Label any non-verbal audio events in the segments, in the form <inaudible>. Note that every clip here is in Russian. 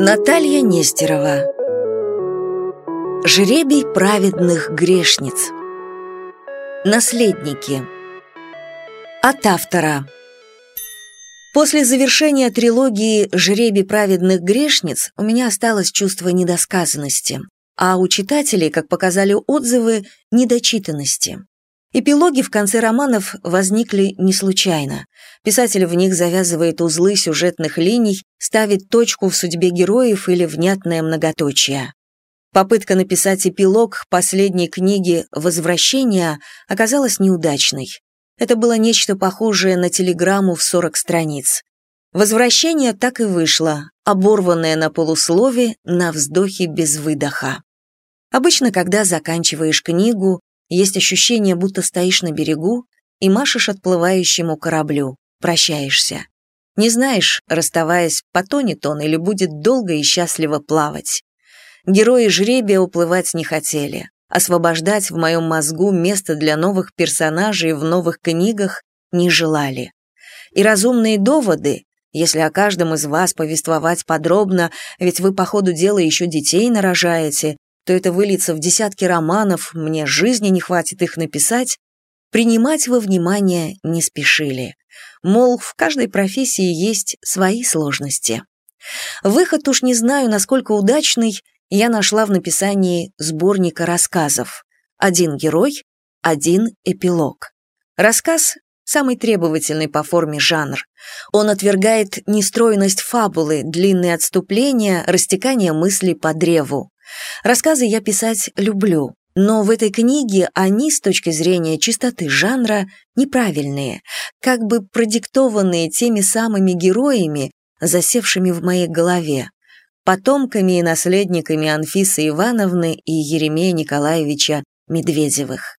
Наталья Нестерова. Жребий праведных грешниц. Наследники. От автора. После завершения трилогии «Жребий праведных грешниц» у меня осталось чувство недосказанности, а у читателей, как показали отзывы, недочитанности. Эпилоги в конце романов возникли не случайно. Писатель в них завязывает узлы сюжетных линий, ставит точку в судьбе героев или внятное многоточие. Попытка написать эпилог последней книги «Возвращение» оказалась неудачной. Это было нечто похожее на телеграмму в 40 страниц. «Возвращение» так и вышло, оборванное на полуслове, на вздохе без выдоха. Обычно, когда заканчиваешь книгу, есть ощущение, будто стоишь на берегу и машешь отплывающему кораблю, прощаешься. Не знаешь, расставаясь, потонет он или будет долго и счастливо плавать. Герои жребия уплывать не хотели. Освобождать в моем мозгу место для новых персонажей в новых книгах не желали. И разумные доводы, если о каждом из вас повествовать подробно, ведь вы по ходу дела еще детей нарожаете, то это выльется в десятки романов, мне жизни не хватит их написать, принимать во внимание не спешили. Мол, в каждой профессии есть свои сложности. Выход уж не знаю, насколько удачный, я нашла в написании сборника рассказов. Один герой, один эпилог. Рассказ – самый требовательный по форме жанр. Он отвергает нестройность фабулы, длинные отступления, растекание мыслей по древу. Рассказы я писать люблю, но в этой книге они, с точки зрения чистоты жанра, неправильные, как бы продиктованные теми самыми героями, засевшими в моей голове, потомками и наследниками Анфисы Ивановны и Еремея Николаевича Медведевых.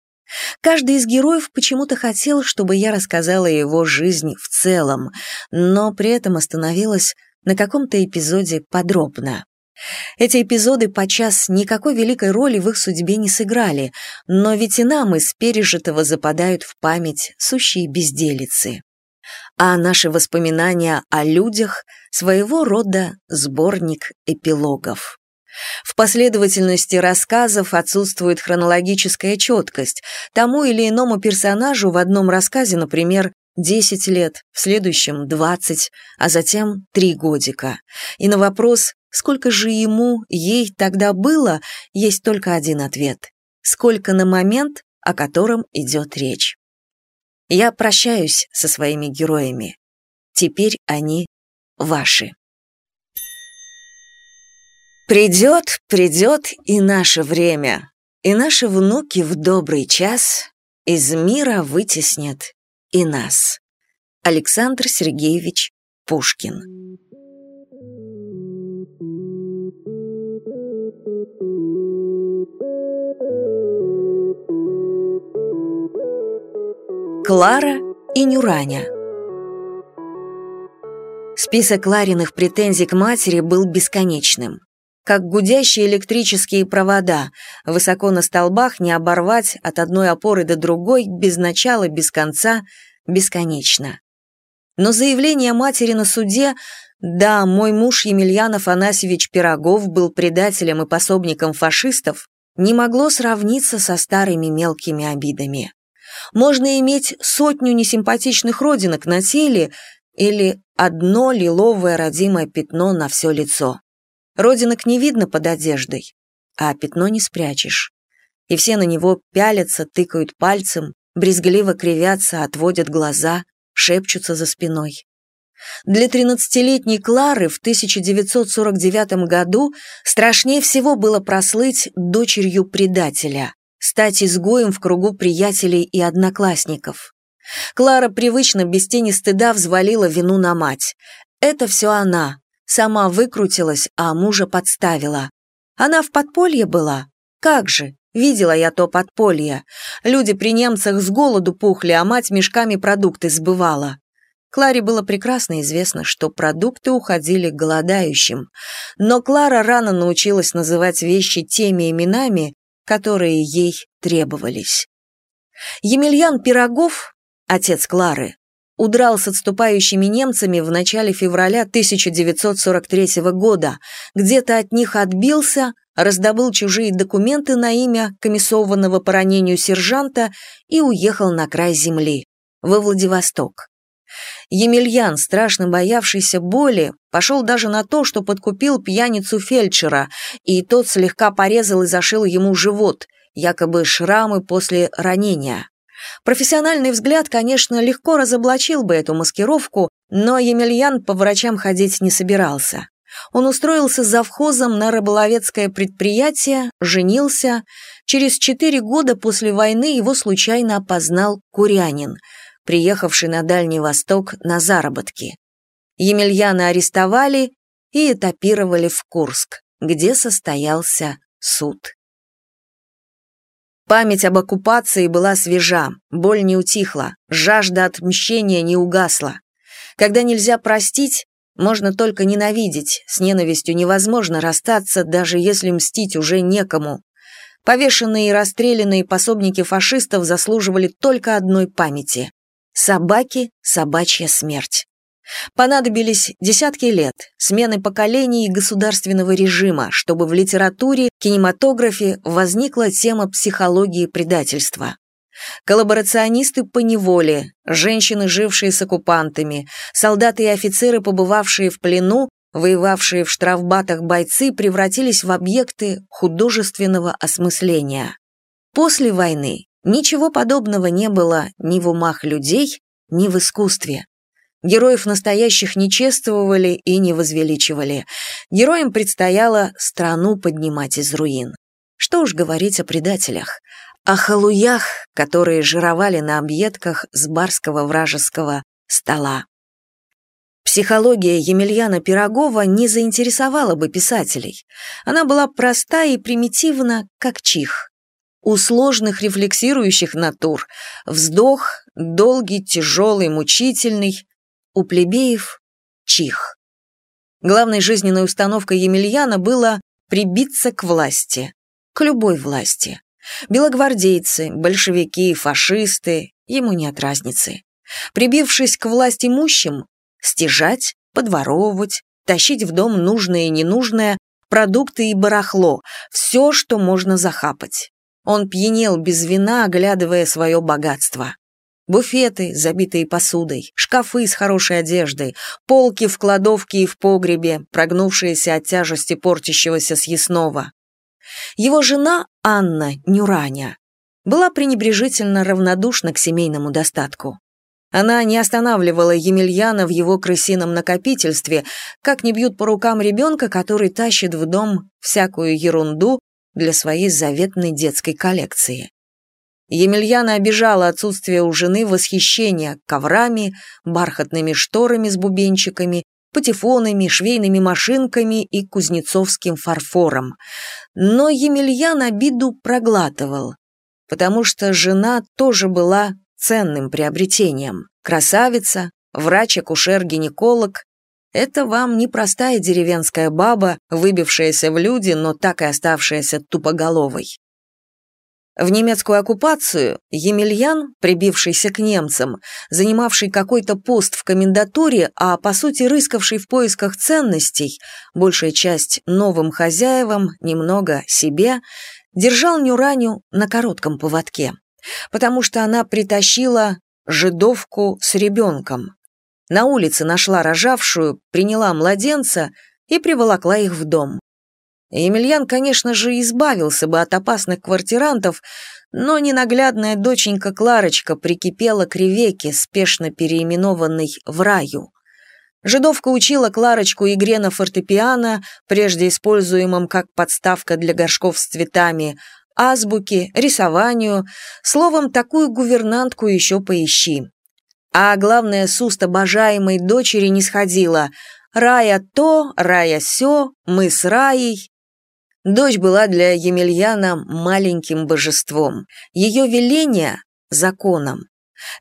Каждый из героев почему-то хотел, чтобы я рассказала его жизнь в целом, но при этом остановилась на каком-то эпизоде подробно. Эти эпизоды подчас никакой великой роли в их судьбе не сыграли, но ведь и нам из пережитого западают в память сущие безделицы. А наши воспоминания о людях – своего рода сборник эпилогов. В последовательности рассказов отсутствует хронологическая четкость. Тому или иному персонажу в одном рассказе, например, 10 лет, в следующем 20, а затем 3 годика. И на вопрос Сколько же ему, ей тогда было, есть только один ответ. Сколько на момент, о котором идет речь. Я прощаюсь со своими героями. Теперь они ваши. Придет, придет и наше время, и наши внуки в добрый час из мира вытеснят и нас. Александр Сергеевич Пушкин Клара и Нюраня Список Лариных претензий к матери был бесконечным. Как гудящие электрические провода, высоко на столбах не оборвать от одной опоры до другой, без начала, без конца, бесконечно. Но заявление матери на суде «Да, мой муж Емельян Афанасьевич Пирогов был предателем и пособником фашистов», не могло сравниться со старыми мелкими обидами. Можно иметь сотню несимпатичных родинок на теле или одно лиловое родимое пятно на все лицо. Родинок не видно под одеждой, а пятно не спрячешь. И все на него пялятся, тыкают пальцем, брезгливо кривятся, отводят глаза, шепчутся за спиной. Для 13-летней Клары в 1949 году страшнее всего было прослыть дочерью предателя стать изгоем в кругу приятелей и одноклассников. Клара привычно, без тени стыда, взвалила вину на мать. Это все она. Сама выкрутилась, а мужа подставила. Она в подполье была? Как же? Видела я то подполье. Люди при немцах с голоду пухли, а мать мешками продукты сбывала. Кларе было прекрасно известно, что продукты уходили голодающим. Но Клара рано научилась называть вещи теми именами, которые ей требовались. Емельян Пирогов, отец Клары, удрал с отступающими немцами в начале февраля 1943 года, где-то от них отбился, раздобыл чужие документы на имя комиссованного по ранению сержанта и уехал на край земли, во Владивосток. Емельян, страшно боявшийся боли, пошел даже на то, что подкупил пьяницу фельдшера, и тот слегка порезал и зашил ему живот, якобы шрамы после ранения. Профессиональный взгляд, конечно, легко разоблачил бы эту маскировку, но Емельян по врачам ходить не собирался. Он устроился завхозом на рыболовецкое предприятие, женился. Через четыре года после войны его случайно опознал Курянин, приехавший на Дальний Восток на заработки. Емельяна арестовали и этапировали в Курск, где состоялся суд. Память об оккупации была свежа, боль не утихла, жажда отмщения не угасла. Когда нельзя простить, можно только ненавидеть, с ненавистью невозможно расстаться, даже если мстить уже некому. Повешенные и расстрелянные пособники фашистов заслуживали только одной памяти. Собаки, собачья смерть. Понадобились десятки лет, смены поколений и государственного режима, чтобы в литературе, кинематографе возникла тема психологии предательства. Коллаборационисты по неволе, женщины, жившие с оккупантами, солдаты и офицеры, побывавшие в плену, воевавшие в штрафбатах бойцы, превратились в объекты художественного осмысления. После войны ничего подобного не было ни в умах людей, ни в искусстве. Героев настоящих не чествовали и не возвеличивали. Героям предстояло страну поднимать из руин. Что уж говорить о предателях, о халуях, которые жировали на объедках с барского вражеского стола. Психология Емельяна Пирогова не заинтересовала бы писателей. Она была проста и примитивна, как чих. У сложных рефлексирующих натур вздох, долгий, тяжелый, мучительный, у плебеев – чих. Главной жизненной установкой Емельяна было прибиться к власти, к любой власти. Белогвардейцы, большевики, фашисты – ему нет разницы. Прибившись к власть имущим, стяжать, подворовывать, тащить в дом нужное и ненужное, продукты и барахло, все, что можно захапать. Он пьянел без вина, оглядывая свое богатство. Буфеты, забитые посудой, шкафы с хорошей одеждой, полки в кладовке и в погребе, прогнувшиеся от тяжести портящегося съестного. Его жена, Анна Нюраня, была пренебрежительно равнодушна к семейному достатку. Она не останавливала Емельяна в его крысином накопительстве, как не бьют по рукам ребенка, который тащит в дом всякую ерунду для своей заветной детской коллекции. Емельяна обижала отсутствие у жены восхищения коврами, бархатными шторами с бубенчиками, патефонами, швейными машинками и кузнецовским фарфором. Но Емельян обиду проглатывал, потому что жена тоже была ценным приобретением. Красавица, врач-акушер-гинеколог — это вам не простая деревенская баба, выбившаяся в люди, но так и оставшаяся тупоголовой. В немецкую оккупацию Емельян, прибившийся к немцам, занимавший какой-то пост в комендатуре, а по сути рыскавший в поисках ценностей, большая часть новым хозяевам, немного себе, держал Нюраню на коротком поводке, потому что она притащила жидовку с ребенком. На улице нашла рожавшую, приняла младенца и приволокла их в дом. Емельян, конечно же, избавился бы от опасных квартирантов, но ненаглядная доченька Кларочка прикипела к Ревеке, спешно переименованной в Раю. Жидовка учила Кларочку игре на фортепиано, прежде используемом как подставка для горшков с цветами, азбуке, рисованию, словом, такую гувернантку еще поищи. А главное, с уст обожаемой дочери не сходила «Рая то, Рая сё, мы с Раей». Дочь была для Емельяна маленьким божеством, ее веление — законом.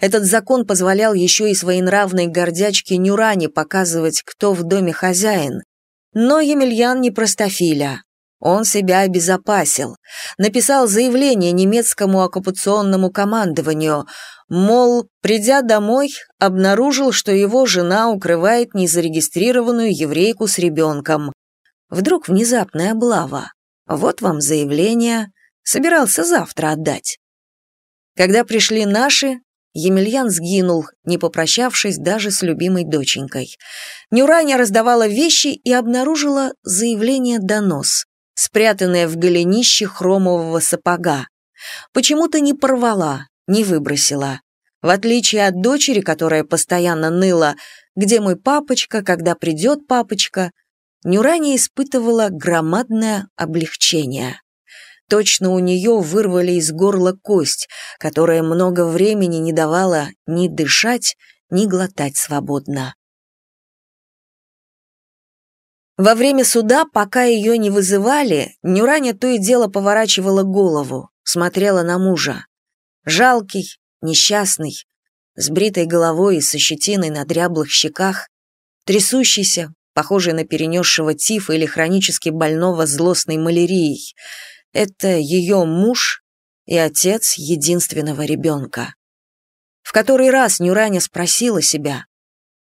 Этот закон позволял еще и своенравной гордячке Нюране показывать, кто в доме хозяин. Но Емельян не простофиля. Он себя обезопасил. Написал заявление немецкому оккупационному командованию, мол, придя домой, обнаружил, что его жена укрывает незарегистрированную еврейку с ребенком. Вдруг внезапная облава. Вот вам заявление. Собирался завтра отдать. Когда пришли наши, Емельян сгинул, не попрощавшись даже с любимой доченькой. Нюраня раздавала вещи и обнаружила заявление-донос, спрятанное в голенище хромового сапога. Почему-то не порвала, не выбросила. В отличие от дочери, которая постоянно ныла «Где мой папочка? Когда придет папочка?», Нюраня испытывала громадное облегчение. Точно у нее вырвали из горла кость, которая много времени не давала ни дышать, ни глотать свободно. Во время суда, пока ее не вызывали, Нюраня то и дело поворачивала голову, смотрела на мужа. Жалкий, несчастный, с бритой головой и со щетиной на дряблых щеках, трясущийся, похожий на перенесшего тифа или хронически больного злостной малярией — это ее муж и отец единственного ребенка. В который раз Нюраня спросила себя,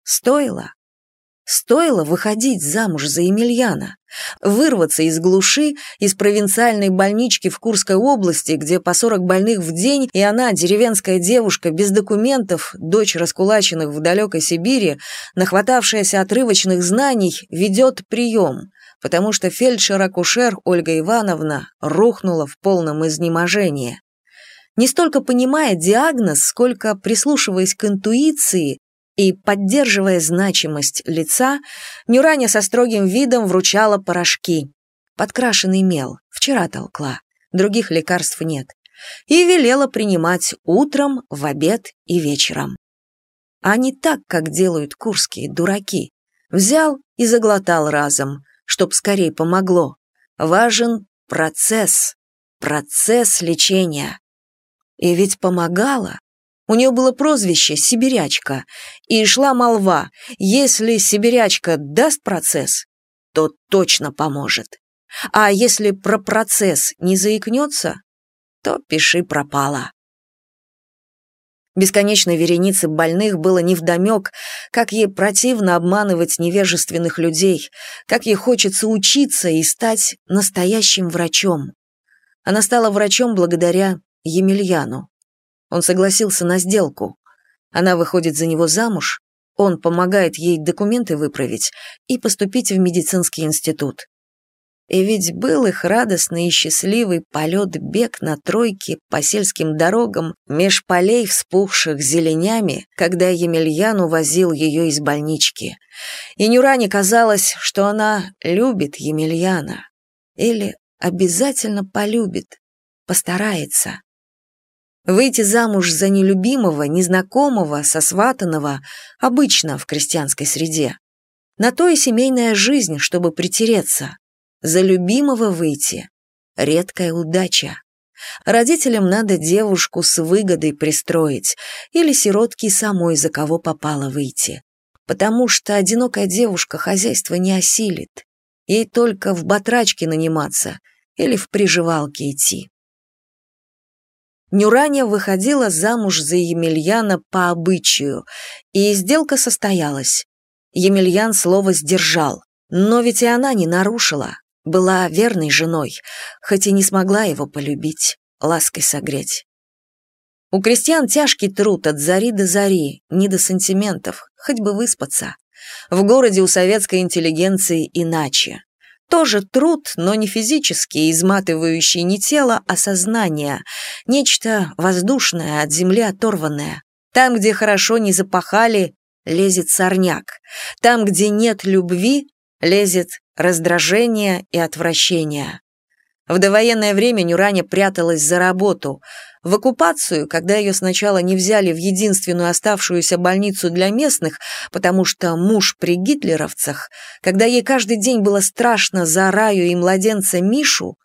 стоило? Стоило выходить замуж за Емельяна, вырваться из глуши, из провинциальной больнички в Курской области, где по 40 больных в день, и она, деревенская девушка, без документов, дочь раскулаченных в далекой Сибири, нахватавшаяся отрывочных знаний, ведет прием, потому что фельдшер-акушер Ольга Ивановна рухнула в полном изнеможении. Не столько понимая диагноз, сколько прислушиваясь к интуиции и поддерживая значимость лица, Нюраня со строгим видом вручала порошки. Подкрашенный мел, вчера толкла, других лекарств нет. И велела принимать утром, в обед и вечером. А не так, как делают курские дураки. Взял и заглотал разом, чтоб скорее помогло. Важен процесс, процесс лечения. И ведь помогало. У нее было прозвище «сибирячка», и шла молва, если сибирячка даст процесс, то точно поможет. А если про процесс не заикнется, то пиши пропало. Бесконечной веренице больных было невдомек, как ей противно обманывать невежественных людей, как ей хочется учиться и стать настоящим врачом. Она стала врачом благодаря Емельяну. Он согласился на сделку. Она выходит за него замуж, он помогает ей документы выправить и поступить в медицинский институт. И ведь был их радостный и счастливый полет-бег на тройке по сельским дорогам меж полей, вспухших зеленями, когда Емельян увозил ее из больнички. И Нюране казалось, что она любит Емельяна. Или обязательно полюбит, постарается. Выйти замуж за нелюбимого, незнакомого, сосватанного обычно в крестьянской среде. На то и семейная жизнь, чтобы притереться. За любимого выйти — редкая удача. Родителям надо девушку с выгодой пристроить или сиротки самой за кого попало выйти. Потому что одинокая девушка хозяйство не осилит. Ей только в батрачке наниматься или в приживалке идти. Нюраня выходила замуж за Емельяна по обычаю, и сделка состоялась. Емельян слово сдержал, но ведь и она не нарушила была верной женой, хоть и не смогла его полюбить, лаской согреть. У крестьян тяжкий труд от зари до зари, не до сантиментов, хоть бы выспаться. В городе у советской интеллигенции иначе. Тоже труд, но не физический, изматывающий не тело, а сознание. Нечто воздушное, от земли оторванное. Там, где хорошо не запахали, лезет сорняк. Там, где нет любви, лезет раздражение и отвращение. В довоенное время Нюраня пряталась за работу. В оккупацию, когда ее сначала не взяли в единственную оставшуюся больницу для местных, потому что муж при гитлеровцах, когда ей каждый день было страшно за Раю и младенца Мишу,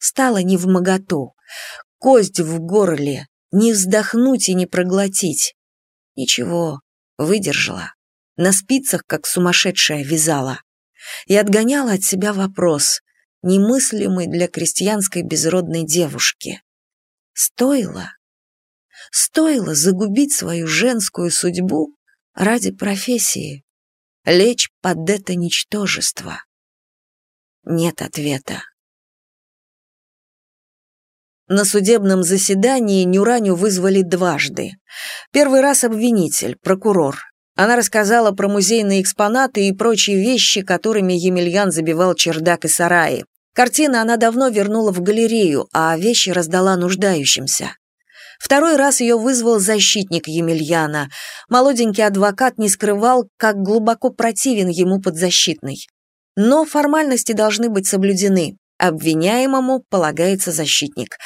стало невмоготу. Кость в горле, не вздохнуть и не проглотить. Ничего, выдержала. На спицах, как сумасшедшая, вязала и отгоняла от себя вопрос, немыслимый для крестьянской безродной девушки. Стоило, стоило загубить свою женскую судьбу ради профессии, лечь под это ничтожество. Нет ответа. На судебном заседании Нюраню вызвали дважды. Первый раз обвинитель, прокурор. Она рассказала про музейные экспонаты и прочие вещи, которыми Емельян забивал чердак и сараи. Картины она давно вернула в галерею, а вещи раздала нуждающимся. Второй раз ее вызвал защитник Емельяна. Молоденький адвокат не скрывал, как глубоко противен ему подзащитный. Но формальности должны быть соблюдены. Обвиняемому полагается защитник.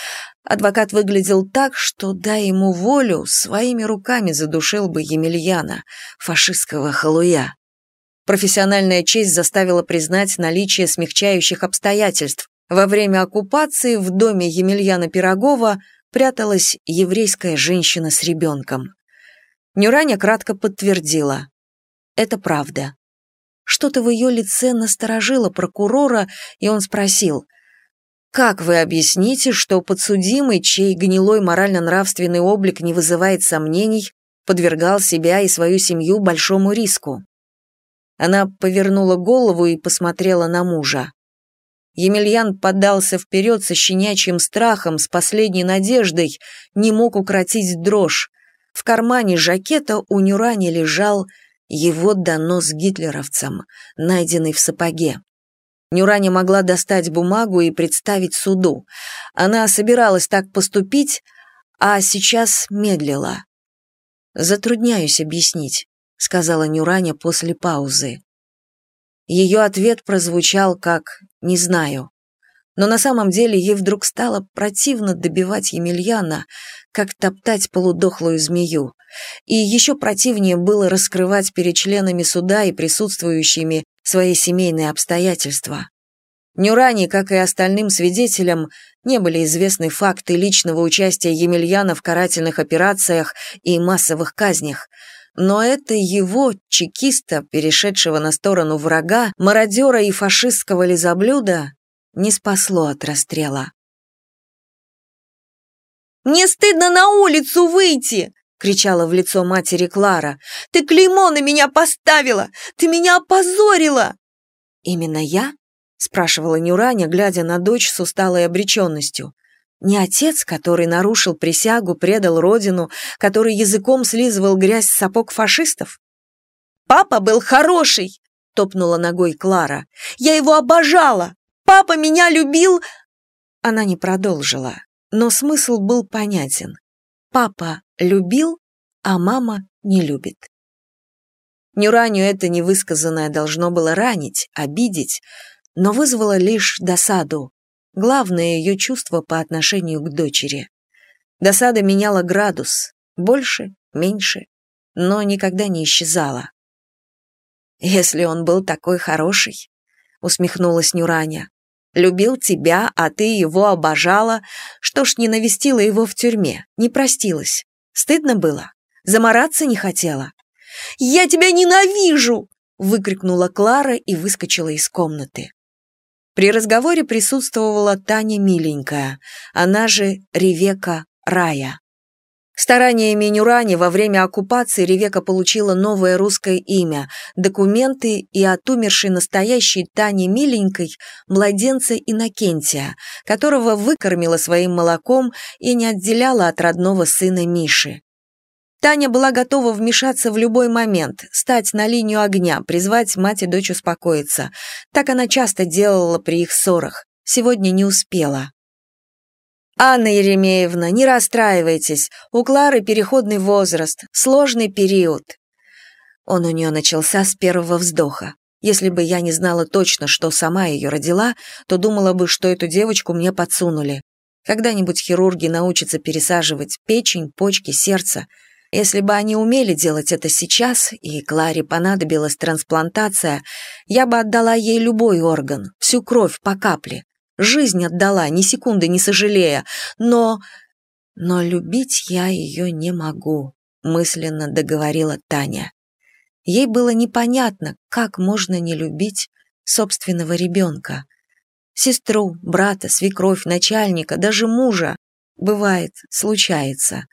Адвокат выглядел так, что, дай ему волю, своими руками задушил бы Емельяна, фашистского халуя. Профессиональная честь заставила признать наличие смягчающих обстоятельств. Во время оккупации в доме Емельяна Пирогова пряталась еврейская женщина с ребенком. Нюраня кратко подтвердила. Это правда. Что-то в ее лице насторожило прокурора, и он спросил, «Как вы объясните, что подсудимый, чей гнилой морально-нравственный облик не вызывает сомнений, подвергал себя и свою семью большому риску?» Она повернула голову и посмотрела на мужа. Емельян поддался вперед со щенячьим страхом, с последней надеждой, не мог укротить дрожь. В кармане жакета у Нюрани лежал его донос гитлеровцам, найденный в сапоге. Нюраня могла достать бумагу и представить суду. Она собиралась так поступить, а сейчас медлила. «Затрудняюсь объяснить», — сказала Нюраня после паузы. Ее ответ прозвучал как «не знаю». Но на самом деле ей вдруг стало противно добивать Емельяна, как топтать полудохлую змею. И еще противнее было раскрывать перед членами суда и присутствующими свои семейные обстоятельства. Нюрани, как и остальным свидетелям, не были известны факты личного участия Емельяна в карательных операциях и массовых казнях, но это его, чекиста, перешедшего на сторону врага, мародера и фашистского лизоблюда, не спасло от расстрела. «Мне стыдно на улицу выйти!» — кричала в лицо матери Клара. «Ты клеймо на меня поставила! Ты меня опозорила!» «Именно я?» — спрашивала Нюраня, глядя на дочь с усталой обреченностью. «Не отец, который нарушил присягу, предал родину, который языком слизывал грязь с сапог фашистов?» «Папа был хороший!» — топнула ногой Клара. «Я его обожала! Папа меня любил!» Она не продолжила, но смысл был понятен. Папа любил, а мама не любит. Нюраню это невысказанное должно было ранить, обидеть, но вызвало лишь досаду, главное ее чувство по отношению к дочери. Досада меняла градус, больше, меньше, но никогда не исчезала. «Если он был такой хороший», — усмехнулась Нюраня, Любил тебя, а ты его обожала. Что ж, не навестила его в тюрьме, не простилась. Стыдно было? Замораться не хотела? «Я тебя ненавижу!» выкрикнула Клара и выскочила из комнаты. При разговоре присутствовала Таня Миленькая, она же Ревека Рая. Стараниями Нюрани во время оккупации Ревека получила новое русское имя, документы и от умершей настоящей Тани Миленькой младенца Иннокентия, которого выкормила своим молоком и не отделяла от родного сына Миши. Таня была готова вмешаться в любой момент, стать на линию огня, призвать мать и дочь успокоиться. Так она часто делала при их ссорах. Сегодня не успела. «Анна Еремеевна, не расстраивайтесь. У Клары переходный возраст, сложный период». Он у нее начался с первого вздоха. Если бы я не знала точно, что сама ее родила, то думала бы, что эту девочку мне подсунули. Когда-нибудь хирурги научатся пересаживать печень, почки, сердце. Если бы они умели делать это сейчас, и Кларе понадобилась трансплантация, я бы отдала ей любой орган, всю кровь по капле. Жизнь отдала, ни секунды не сожалея, но... Но любить я ее не могу, мысленно договорила Таня. Ей было непонятно, как можно не любить собственного ребенка. Сестру, брата, свекровь, начальника, даже мужа. Бывает, случается.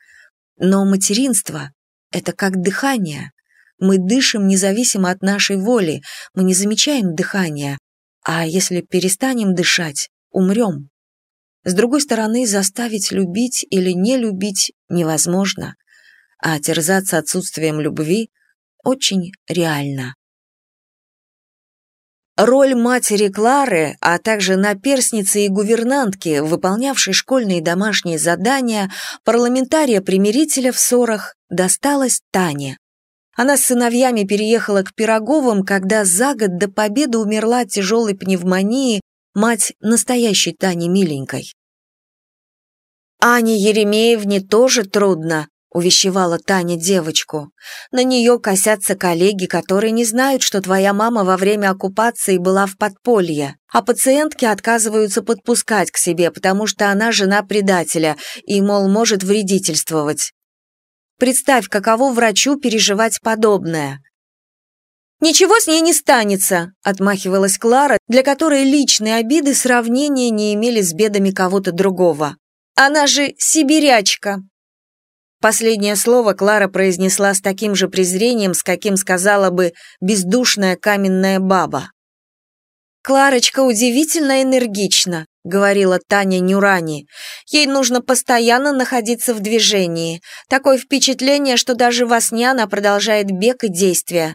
Но материнство — это как дыхание. Мы дышим независимо от нашей воли, мы не замечаем дыхания, а если перестанем дышать, умрем. С другой стороны, заставить любить или не любить невозможно, а терзаться отсутствием любви очень реально. Роль матери Клары, а также наперсницы и гувернантки, выполнявшей школьные домашние задания, парламентария-примирителя в ссорах, досталась Тане. Она с сыновьями переехала к Пироговым, когда за год до победы умерла от тяжелой пневмонии мать настоящей Тани Миленькой. «Ане Еремеевне тоже трудно», увещевала Таня девочку. «На нее косятся коллеги, которые не знают, что твоя мама во время оккупации была в подполье, а пациентки отказываются подпускать к себе, потому что она жена предателя и, мол, может вредительствовать. Представь, каково врачу переживать подобное». «Ничего с ней не станется», — отмахивалась Клара, для которой личные обиды сравнения не имели с бедами кого-то другого. «Она же сибирячка, Последнее слово Клара произнесла с таким же презрением, с каким сказала бы «бездушная каменная баба». «Кларочка удивительно энергична», — говорила Таня Нюрани. «Ей нужно постоянно находиться в движении. Такое впечатление, что даже во сне она продолжает бег и действия.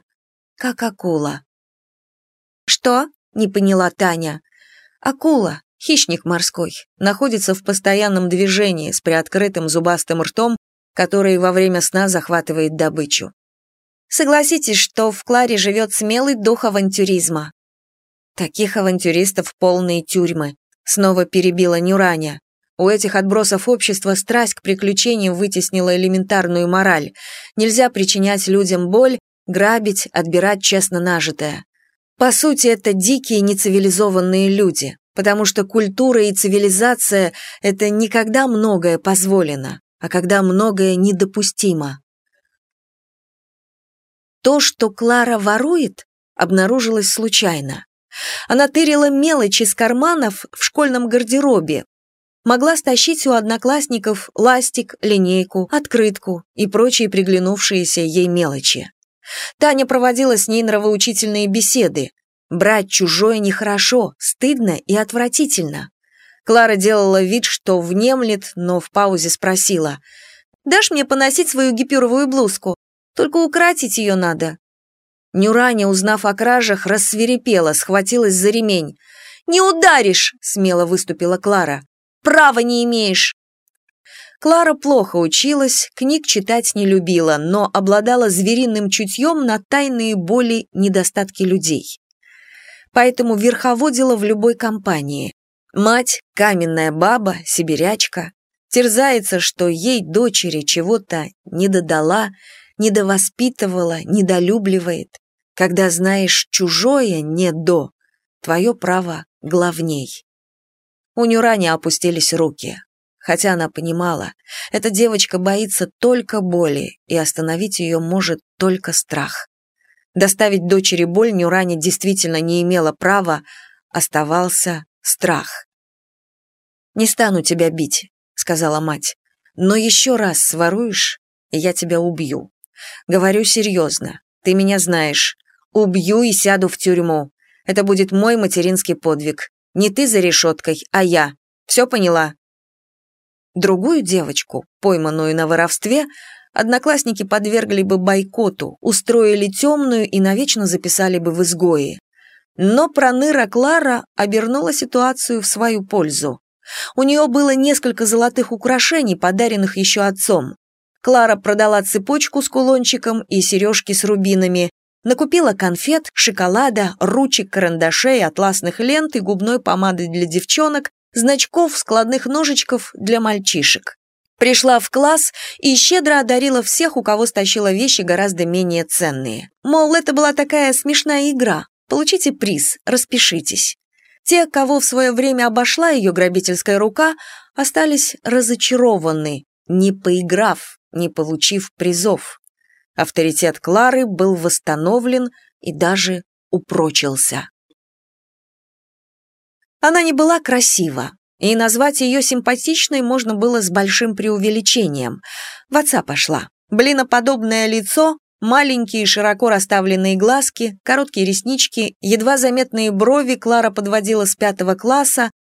Как акула». «Что?» — не поняла Таня. «Акула, хищник морской, находится в постоянном движении с приоткрытым зубастым ртом который во время сна захватывает добычу. Согласитесь, что в Кларе живет смелый дух авантюризма. Таких авантюристов полные тюрьмы, снова перебила Нюраня. У этих отбросов общества страсть к приключениям вытеснила элементарную мораль. Нельзя причинять людям боль, грабить, отбирать честно нажитое. По сути, это дикие нецивилизованные люди, потому что культура и цивилизация – это никогда многое позволено а когда многое недопустимо. То, что Клара ворует, обнаружилось случайно. Она тырила мелочи из карманов в школьном гардеробе, могла стащить у одноклассников ластик, линейку, открытку и прочие приглянувшиеся ей мелочи. Таня проводила с ней нравоучительные беседы. Брать чужое нехорошо, стыдно и отвратительно. Клара делала вид, что внемлет, но в паузе спросила. «Дашь мне поносить свою гипюровую блузку? Только укоротить ее надо». Нюраня, узнав о кражах, рассверепела, схватилась за ремень. «Не ударишь!» — смело выступила Клара. «Права не имеешь!» Клара плохо училась, книг читать не любила, но обладала звериным чутьем на тайные боли, недостатки людей. Поэтому верховодила в любой компании. Мать, каменная баба, сибирячка, терзается, что ей дочери чего-то не додала, недовоспитывала, недолюбливает. Когда знаешь чужое не до, твое право главней. У Нюрани опустились руки, хотя она понимала, эта девочка боится только боли, и остановить ее может только страх. Доставить дочери боль Нюрани действительно не имела права, оставался страх. «Не стану тебя бить», — сказала мать. «Но еще раз своруешь, и я тебя убью. Говорю серьезно, ты меня знаешь. Убью и сяду в тюрьму. Это будет мой материнский подвиг. Не ты за решеткой, а я. Все поняла?» Другую девочку, пойманную на воровстве, одноклассники подвергли бы бойкоту, устроили темную и навечно записали бы в изгои. Но проныра Клара обернула ситуацию в свою пользу. У нее было несколько золотых украшений, подаренных еще отцом. Клара продала цепочку с кулончиком и сережки с рубинами, накупила конфет, шоколада, ручек, карандашей, атласных лент и губной помады для девчонок, значков, складных ножичков для мальчишек. Пришла в класс и щедро одарила всех, у кого стащила вещи гораздо менее ценные. Мол, это была такая смешная игра, Получите приз, распишитесь. Те, кого в свое время обошла ее грабительская рука, остались разочарованы, не поиграв, не получив призов. Авторитет Клары был восстановлен и даже упрочился. Она не была красива, и назвать ее симпатичной можно было с большим преувеличением. В отца пошла. Блиноподобное лицо, маленькие широко расставленные глазки, короткие реснички, едва заметные брови Клара подводила с пятого класса,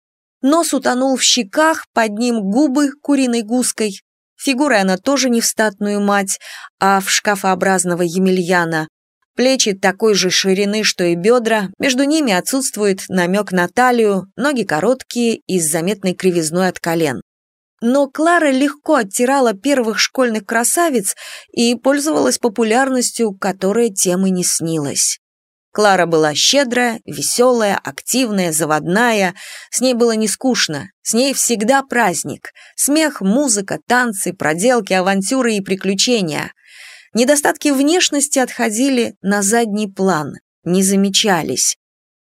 нос утонул в щеках, под ним губы куриной гуской. Фигурой она тоже не в статную мать, а в шкафообразного Емельяна. Плечи такой же ширины, что и бедра, между ними отсутствует намек на талию, ноги короткие и с заметной кривизной от колен. Но Клара легко оттирала первых школьных красавиц и пользовалась популярностью, которая тем и не снилась. Клара была щедрая, веселая, активная, заводная. С ней было не скучно. С ней всегда праздник. Смех, музыка, танцы, проделки, авантюры и приключения. Недостатки внешности отходили на задний план, не замечались.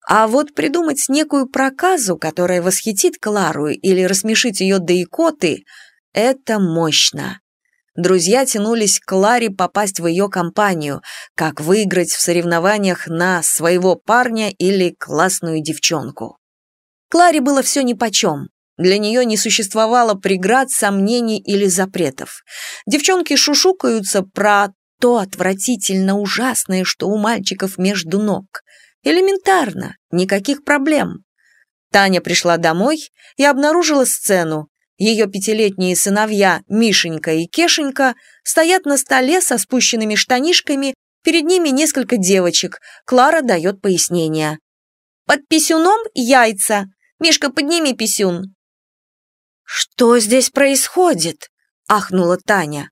А вот придумать некую проказу, которая восхитит Клару или рассмешить ее до икоты, это мощно. Друзья тянулись к Кларе попасть в ее компанию, как выиграть в соревнованиях на своего парня или классную девчонку. Кларе было все нипочем. Для нее не существовало преград, сомнений или запретов. Девчонки шушукаются про то отвратительно ужасное, что у мальчиков между ног. Элементарно, никаких проблем. Таня пришла домой и обнаружила сцену. Ее пятилетние сыновья Мишенька и Кешенька стоят на столе со спущенными штанишками, перед ними несколько девочек. Клара дает пояснение. «Под писюном яйца. Мишка, подними писюн». «Что здесь происходит?» – ахнула Таня.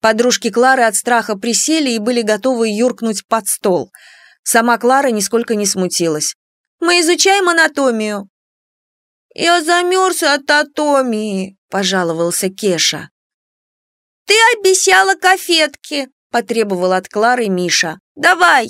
Подружки Клары от страха присели и были готовы юркнуть под стол. Сама Клара нисколько не смутилась. «Мы изучаем анатомию». «Я замерз от атомии», – пожаловался Кеша. «Ты обещала конфетки», – потребовал от Клары Миша. «Давай».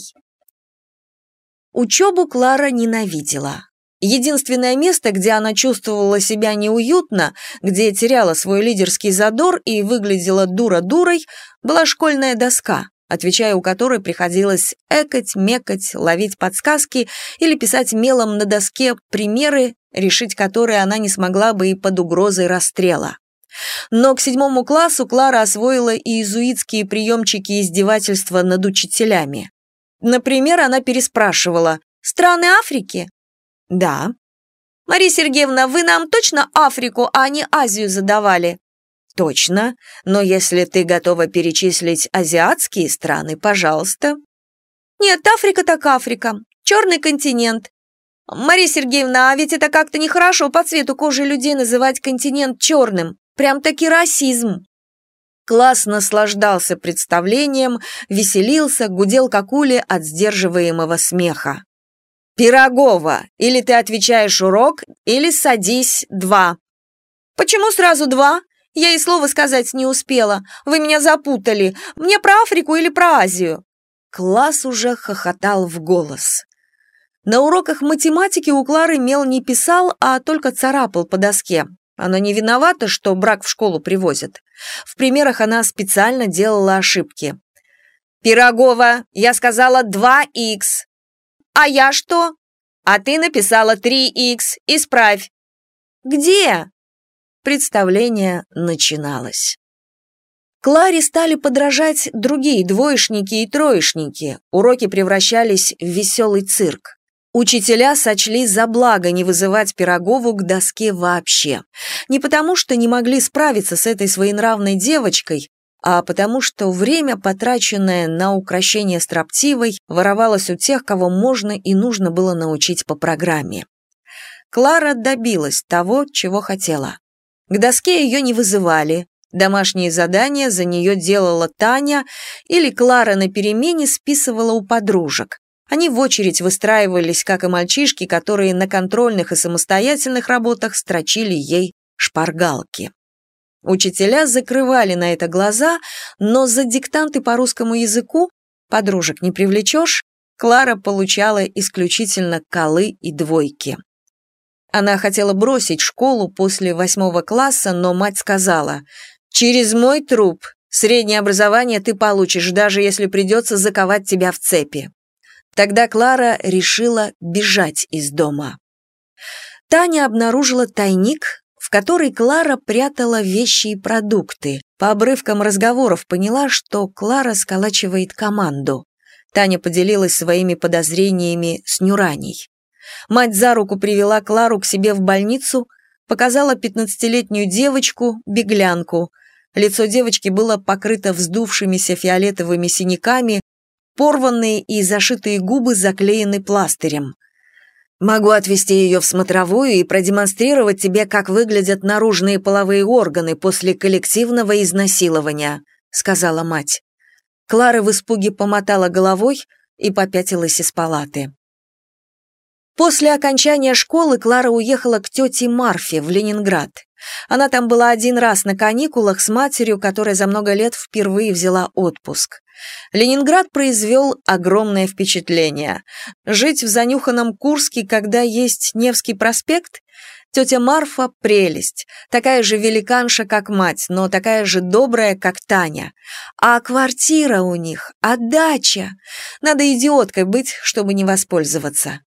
Учебу Клара ненавидела. Единственное место, где она чувствовала себя неуютно, где теряла свой лидерский задор и выглядела дура-дурой, была школьная доска, отвечая у которой приходилось экать, мекать, ловить подсказки или писать мелом на доске примеры, решить которые она не смогла бы и под угрозой расстрела. Но к седьмому классу Клара освоила и иезуитские приемчики издевательства над учителями. Например, она переспрашивала «Страны Африки?» «Да». «Мария Сергеевна, вы нам точно Африку, а не Азию задавали?» «Точно, но если ты готова перечислить азиатские страны, пожалуйста». «Нет, Африка так Африка. Черный континент. Мария Сергеевна, а ведь это как-то нехорошо по цвету кожи людей называть континент черным. Прям-таки расизм». Класс наслаждался представлением, веселился, гудел как ули от сдерживаемого смеха. «Пирогова, или ты отвечаешь урок, или садись два». «Почему сразу два? Я и слова сказать не успела. Вы меня запутали. Мне про Африку или про Азию?» Класс уже хохотал в голос. На уроках математики у Клары мел не писал, а только царапал по доске. Она не виновата, что брак в школу привозят. В примерах она специально делала ошибки. «Пирогова, я сказала 2х, «А я что?» «А ты написала 3х. Исправь». «Где?» Представление начиналось. Кларе стали подражать другие двоечники и троечники. Уроки превращались в веселый цирк. Учителя сочли за благо не вызывать Пирогову к доске вообще. Не потому, что не могли справиться с этой своенравной девочкой, а потому что время, потраченное на украшение строптивой, воровалось у тех, кого можно и нужно было научить по программе. Клара добилась того, чего хотела. К доске ее не вызывали, домашние задания за нее делала Таня или Клара на перемене списывала у подружек. Они в очередь выстраивались, как и мальчишки, которые на контрольных и самостоятельных работах строчили ей шпаргалки. Учителя закрывали на это глаза, но за диктанты по русскому языку подружек не привлечешь, Клара получала исключительно колы и двойки. Она хотела бросить школу после восьмого класса, но мать сказала, «Через мой труп среднее образование ты получишь, даже если придется заковать тебя в цепи». Тогда Клара решила бежать из дома. Таня обнаружила тайник, в который Клара прятала вещи и продукты. По обрывкам разговоров поняла, что Клара сколачивает команду. Таня поделилась своими подозрениями с Нюраней. Мать за руку привела Клару к себе в больницу, показала пятнадцатилетнюю девочку, беглянку. Лицо девочки было покрыто вздувшимися фиолетовыми синяками, порванные и зашитые губы заклеены пластырем. Могу отвезти ее в смотровую и продемонстрировать тебе, как выглядят наружные половые органы после коллективного изнасилования», — сказала мать. Клара в испуге помотала головой и попятилась из палаты. После окончания школы Клара уехала к тете Марфе в Ленинград. Она там была один раз на каникулах с матерью, которая за много лет впервые взяла отпуск. Ленинград произвел огромное впечатление. Жить в занюханном Курске, когда есть Невский проспект? Тетя Марфа – прелесть, такая же великанша, как мать, но такая же добрая, как Таня. А квартира у них, а дача. Надо идиоткой быть, чтобы не воспользоваться.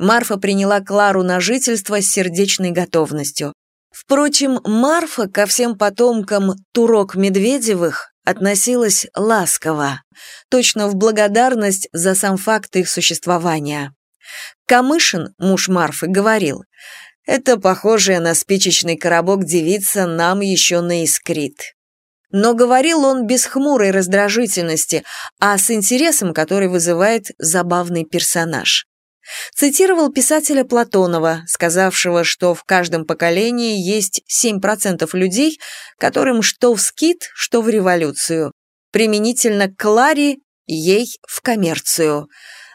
Марфа приняла Клару на жительство с сердечной готовностью. Впрочем, Марфа ко всем потомкам Турок Медведевых относилась ласково, точно в благодарность за сам факт их существования. Камышин, муж Марфы, говорил, «Это похожая на спичечный коробок девица нам еще наискрит». Но говорил он без хмурой раздражительности, а с интересом, который вызывает забавный персонаж. Цитировал писателя Платонова, сказавшего, что в каждом поколении есть 7% людей, которым что в скит, что в революцию. Применительно к Кларе, ей в коммерцию.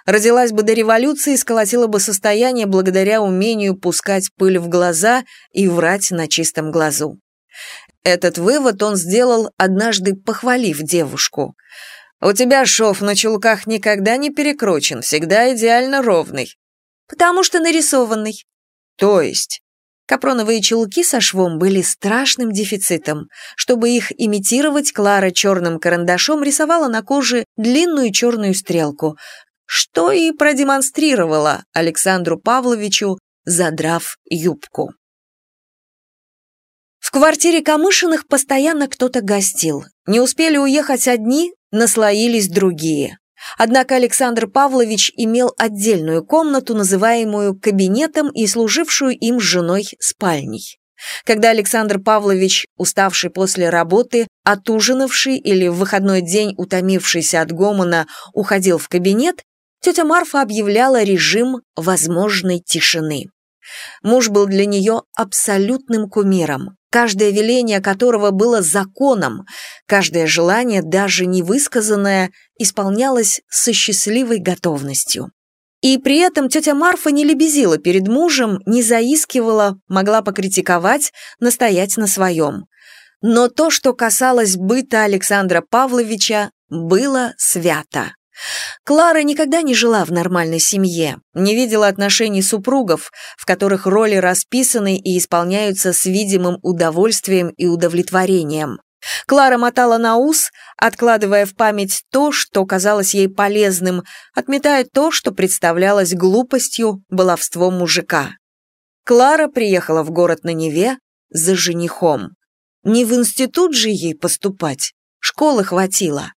Родилась бы до революции, сколотила бы состояние благодаря умению пускать пыль в глаза и врать на чистом глазу. Этот вывод он сделал, однажды похвалив девушку – у тебя шов на чулках никогда не перекручен, всегда идеально ровный. Потому что нарисованный. То есть? Капроновые чулки со швом были страшным дефицитом. Чтобы их имитировать, Клара черным карандашом рисовала на коже длинную черную стрелку, что и продемонстрировала Александру Павловичу, задрав юбку. В квартире Камышиных постоянно кто-то гостил. Не успели уехать одни, наслоились другие. Однако Александр Павлович имел отдельную комнату, называемую кабинетом и служившую им с женой спальней. Когда Александр Павлович, уставший после работы, отужинавший или в выходной день утомившийся от гомона, уходил в кабинет, тетя Марфа объявляла режим возможной тишины. Муж был для нее абсолютным кумиром каждое веление которого было законом, каждое желание, даже невысказанное, исполнялось со счастливой готовностью. И при этом тетя Марфа не лебезила перед мужем, не заискивала, могла покритиковать, настоять на своем. Но то, что касалось быта Александра Павловича, было свято. Клара никогда не жила в нормальной семье, не видела отношений супругов, в которых роли расписаны и исполняются с видимым удовольствием и удовлетворением. Клара мотала на ус, откладывая в память то, что казалось ей полезным, отметая то, что представлялось глупостью, баловством мужика. Клара приехала в город на Неве за женихом. Не в институт же ей поступать, школы хватило.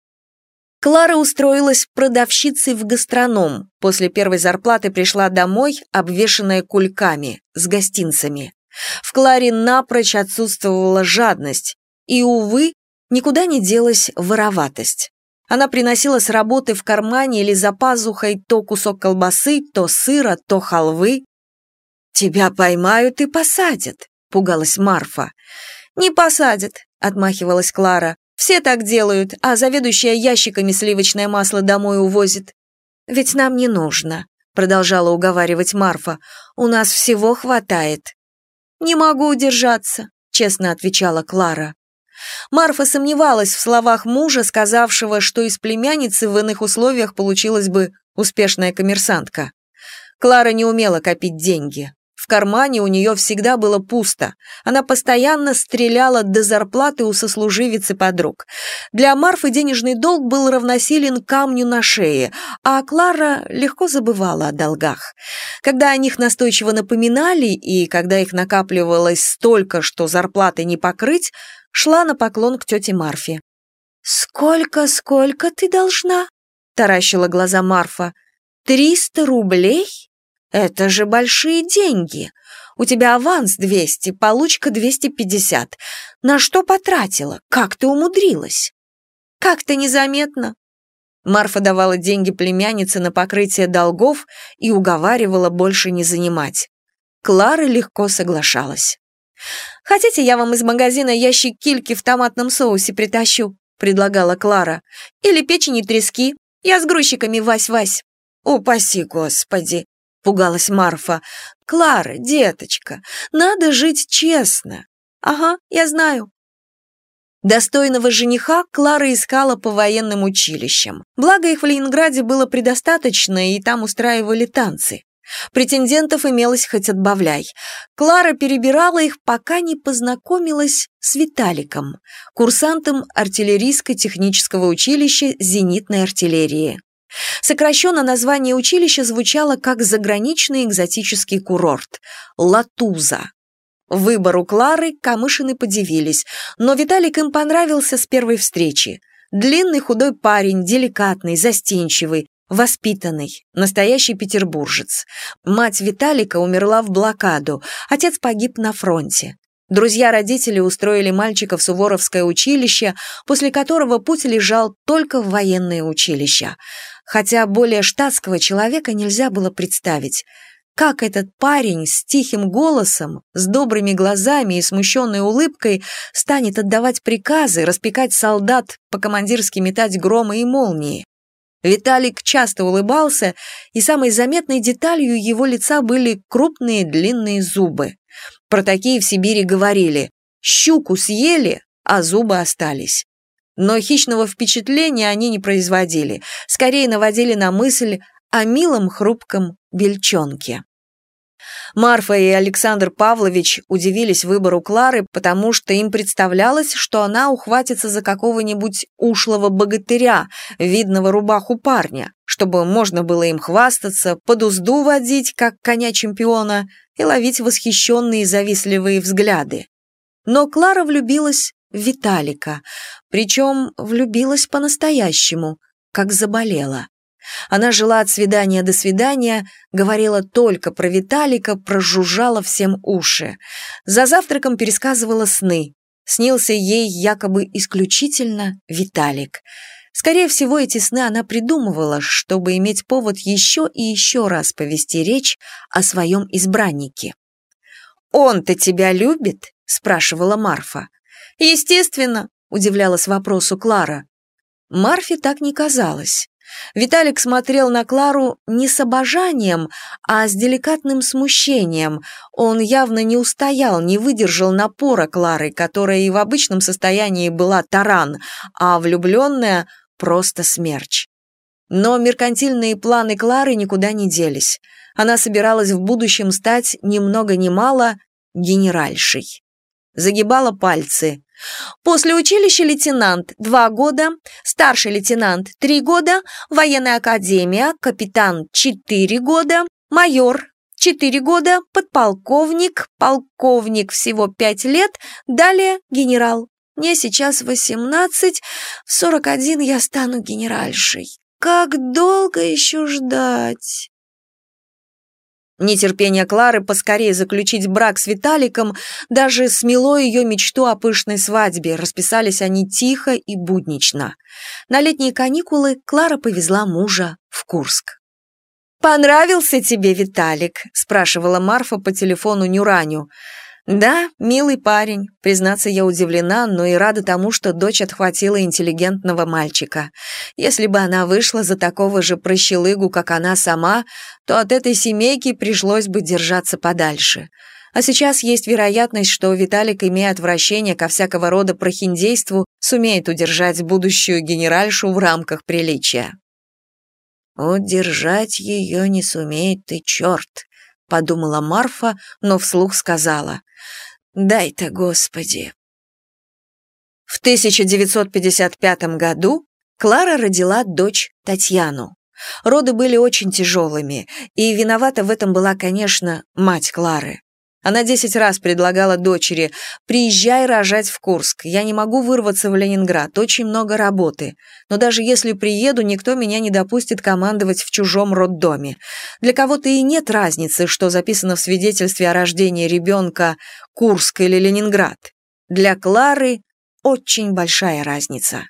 Клара устроилась продавщицей в гастроном. После первой зарплаты пришла домой, обвешанная кульками, с гостинцами. В Кларе напрочь отсутствовала жадность. И, увы, никуда не делась вороватость. Она приносила с работы в кармане или за пазухой то кусок колбасы, то сыра, то халвы. «Тебя поймают и посадят», — пугалась Марфа. «Не посадят», — отмахивалась Клара. Все так делают, а заведующая ящиками сливочное масло домой увозит. Ведь нам не нужно, продолжала уговаривать Марфа. У нас всего хватает. Не могу удержаться, честно отвечала Клара. Марфа сомневалась в словах мужа, сказавшего, что из племянницы в иных условиях получилась бы успешная коммерсантка. Клара не умела копить деньги. В кармане у нее всегда было пусто. Она постоянно стреляла до зарплаты у сослуживицы подруг. Для Марфы денежный долг был равносилен камню на шее, а Клара легко забывала о долгах. Когда о них настойчиво напоминали, и когда их накапливалось столько, что зарплаты не покрыть, шла на поклон к тете Марфе. «Сколько, сколько ты должна?» – таращила глаза Марфа. «Триста рублей?» Это же большие деньги. У тебя аванс 200, получка 250. На что потратила? Как ты умудрилась? Как-то незаметно. Марфа давала деньги племяннице на покрытие долгов и уговаривала больше не занимать. Клара легко соглашалась. «Хотите, я вам из магазина ящик кильки в томатном соусе притащу?» — предлагала Клара. «Или печени трески. Я с грузчиками, Вась-Вась». «Упаси, Господи!» Пугалась Марфа. «Клара, деточка, надо жить честно». «Ага, я знаю». Достойного жениха Клара искала по военным училищам. Благо их в Ленинграде было предостаточно, и там устраивали танцы. Претендентов имелось хоть отбавляй. Клара перебирала их, пока не познакомилась с Виталиком, курсантом артиллерийско-технического училища зенитной артиллерии. Сокращенно название училища звучало как заграничный экзотический курорт – Латуза. Выбору Клары Камышины подивились, но Виталик им понравился с первой встречи. Длинный худой парень, деликатный, застенчивый, воспитанный, настоящий петербуржец. Мать Виталика умерла в блокаду, отец погиб на фронте. Друзья-родители устроили мальчика в Суворовское училище, после которого путь лежал только в военное училище хотя более штатского человека нельзя было представить. Как этот парень с тихим голосом, с добрыми глазами и смущенной улыбкой станет отдавать приказы, распекать солдат, по-командирски метать громы и молнии? Виталик часто улыбался, и самой заметной деталью его лица были крупные длинные зубы. Про такие в Сибири говорили «щуку съели, а зубы остались». Но хищного впечатления они не производили, скорее наводили на мысль о милом хрупком бельчонке. Марфа и Александр Павлович удивились выбору Клары, потому что им представлялось, что она ухватится за какого-нибудь ушлого богатыря, видного рубаху парня, чтобы можно было им хвастаться, под узду водить, как коня-чемпиона, и ловить восхищенные завистливые взгляды. Но Клара влюбилась Виталика, причем влюбилась по-настоящему, как заболела. Она жила от свидания до свидания, говорила только про Виталика, прожужжала всем уши. За завтраком пересказывала сны. Снился ей якобы исключительно Виталик. Скорее всего, эти сны она придумывала, чтобы иметь повод еще и еще раз повести речь о своем избраннике. «Он-то тебя любит?» – спрашивала Марфа. «Естественно», — удивлялась вопросу Клара. Марфе так не казалось. Виталик смотрел на Клару не с обожанием, а с деликатным смущением. Он явно не устоял, не выдержал напора Клары, которая и в обычном состоянии была таран, а влюбленная — просто смерч. Но меркантильные планы Клары никуда не делись. Она собиралась в будущем стать ни много ни мало генеральшей. Загибала пальцы, После училища лейтенант – два года, старший лейтенант – три года, военная академия, капитан – четыре года, майор – четыре года, подполковник, полковник всего пять лет, далее генерал. Мне сейчас восемнадцать, в сорок один я стану генеральшей. Как долго еще ждать? Нетерпение Клары поскорее заключить брак с Виталиком даже смело ее мечту о пышной свадьбе, расписались они тихо и буднично. На летние каникулы Клара повезла мужа в Курск. «Понравился тебе Виталик?» – спрашивала Марфа по телефону Нюраню. Да, милый парень. Признаться, я удивлена, но и рада тому, что дочь отхватила интеллигентного мальчика. Если бы она вышла за такого же прощелыгу, как она сама, то от этой семейки пришлось бы держаться подальше. А сейчас есть вероятность, что Виталик, имея отвращение ко всякого рода прохиндейству, сумеет удержать будущую генеральшу в рамках приличия. «Удержать ее не сумеет ты, черт!» — подумала Марфа, но вслух сказала. «Дай-то, Господи!» В 1955 году Клара родила дочь Татьяну. Роды были очень тяжелыми, и виновата в этом была, конечно, мать Клары. Она десять раз предлагала дочери «Приезжай рожать в Курск, я не могу вырваться в Ленинград, очень много работы. Но даже если приеду, никто меня не допустит командовать в чужом роддоме. Для кого-то и нет разницы, что записано в свидетельстве о рождении ребенка Курск или Ленинград. Для Клары очень большая разница».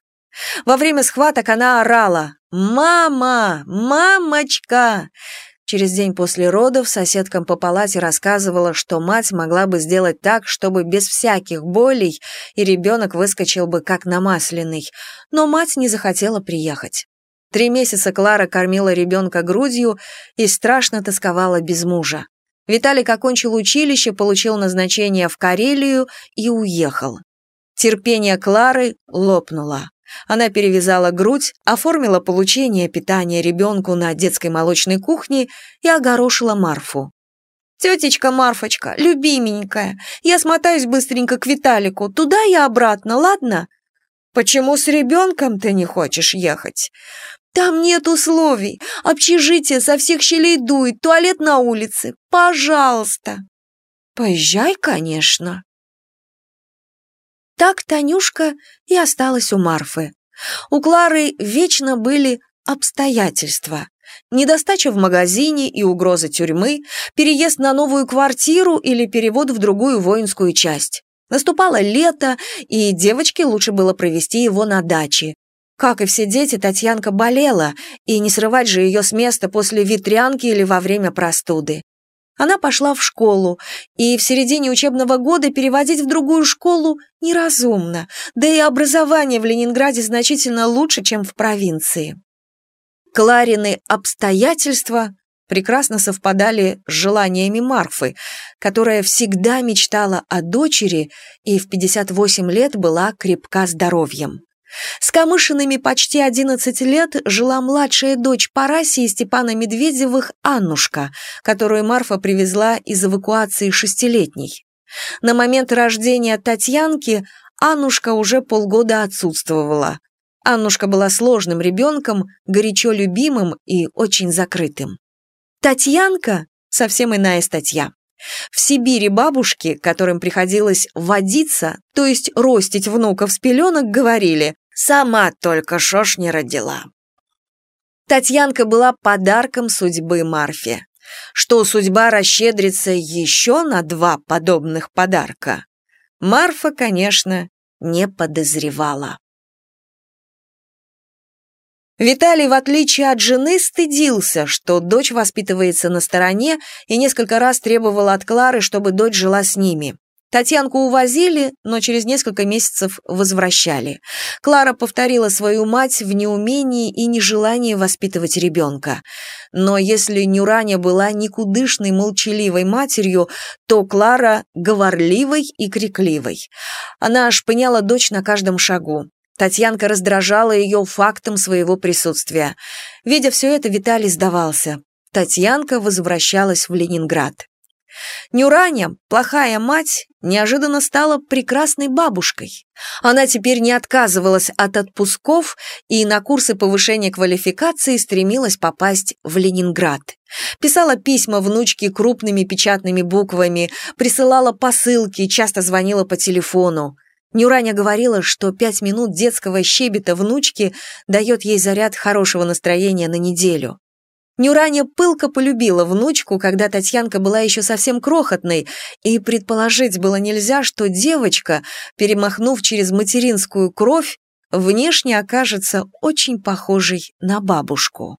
Во время схваток она орала «Мама! Мамочка!» Через день после родов соседкам по палате рассказывала, что мать могла бы сделать так, чтобы без всяких болей и ребенок выскочил бы как намасленный, но мать не захотела приехать. Три месяца Клара кормила ребенка грудью и страшно тосковала без мужа. Виталик окончил училище, получил назначение в Карелию и уехал. Терпение Клары лопнуло. Она перевязала грудь, оформила получение питания ребенку на детской молочной кухне и огорошила Марфу. «Тетечка Марфочка, любименькая, я смотаюсь быстренько к Виталику, туда и обратно, ладно?» «Почему с ребенком ты не хочешь ехать?» «Там нет условий. Общежитие со всех щелей дует, туалет на улице. Пожалуйста!» «Поезжай, конечно», так Танюшка и осталась у Марфы. У Клары вечно были обстоятельства. Недостача в магазине и угроза тюрьмы, переезд на новую квартиру или перевод в другую воинскую часть. Наступало лето, и девочке лучше было провести его на даче. Как и все дети, Татьянка болела, и не срывать же ее с места после ветрянки или во время простуды. Она пошла в школу, и в середине учебного года переводить в другую школу неразумно, да и образование в Ленинграде значительно лучше, чем в провинции. Кларины обстоятельства прекрасно совпадали с желаниями Марфы, которая всегда мечтала о дочери и в 58 лет была крепка здоровьем. С Камышиными почти 11 лет жила младшая дочь Параси и Степана Медведевых Аннушка, которую Марфа привезла из эвакуации шестилетней. На момент рождения Татьянки Аннушка уже полгода отсутствовала. Аннушка была сложным ребенком, горячо любимым и очень закрытым. Татьянка – совсем иная статья. В Сибири бабушки, которым приходилось водиться, то есть ростить внуков с пеленок, говорили «сама только шош не родила». Татьянка была подарком судьбы Марфе. Что судьба расщедрится еще на два подобных подарка, Марфа, конечно, не подозревала. Виталий, в отличие от жены, стыдился, что дочь воспитывается на стороне и несколько раз требовал от Клары, чтобы дочь жила с ними. Татьянку увозили, но через несколько месяцев возвращали. Клара повторила свою мать в неумении и нежелании воспитывать ребенка. Но если Нюраня была никудышной молчаливой матерью, то Клара – говорливой и крикливой. Она шпыняла дочь на каждом шагу. Татьянка раздражала ее фактом своего присутствия. Видя все это, Виталий сдавался. Татьянка возвращалась в Ленинград. Нюраня, плохая мать, неожиданно стала прекрасной бабушкой. Она теперь не отказывалась от отпусков и на курсы повышения квалификации стремилась попасть в Ленинград. Писала письма внучке крупными печатными буквами, присылала посылки, часто звонила по телефону. Нюраня говорила, что пять минут детского щебета внучки дает ей заряд хорошего настроения на неделю. Нюраня пылко полюбила внучку, когда Татьянка была еще совсем крохотной, и предположить было нельзя, что девочка, перемахнув через материнскую кровь, внешне окажется очень похожей на бабушку.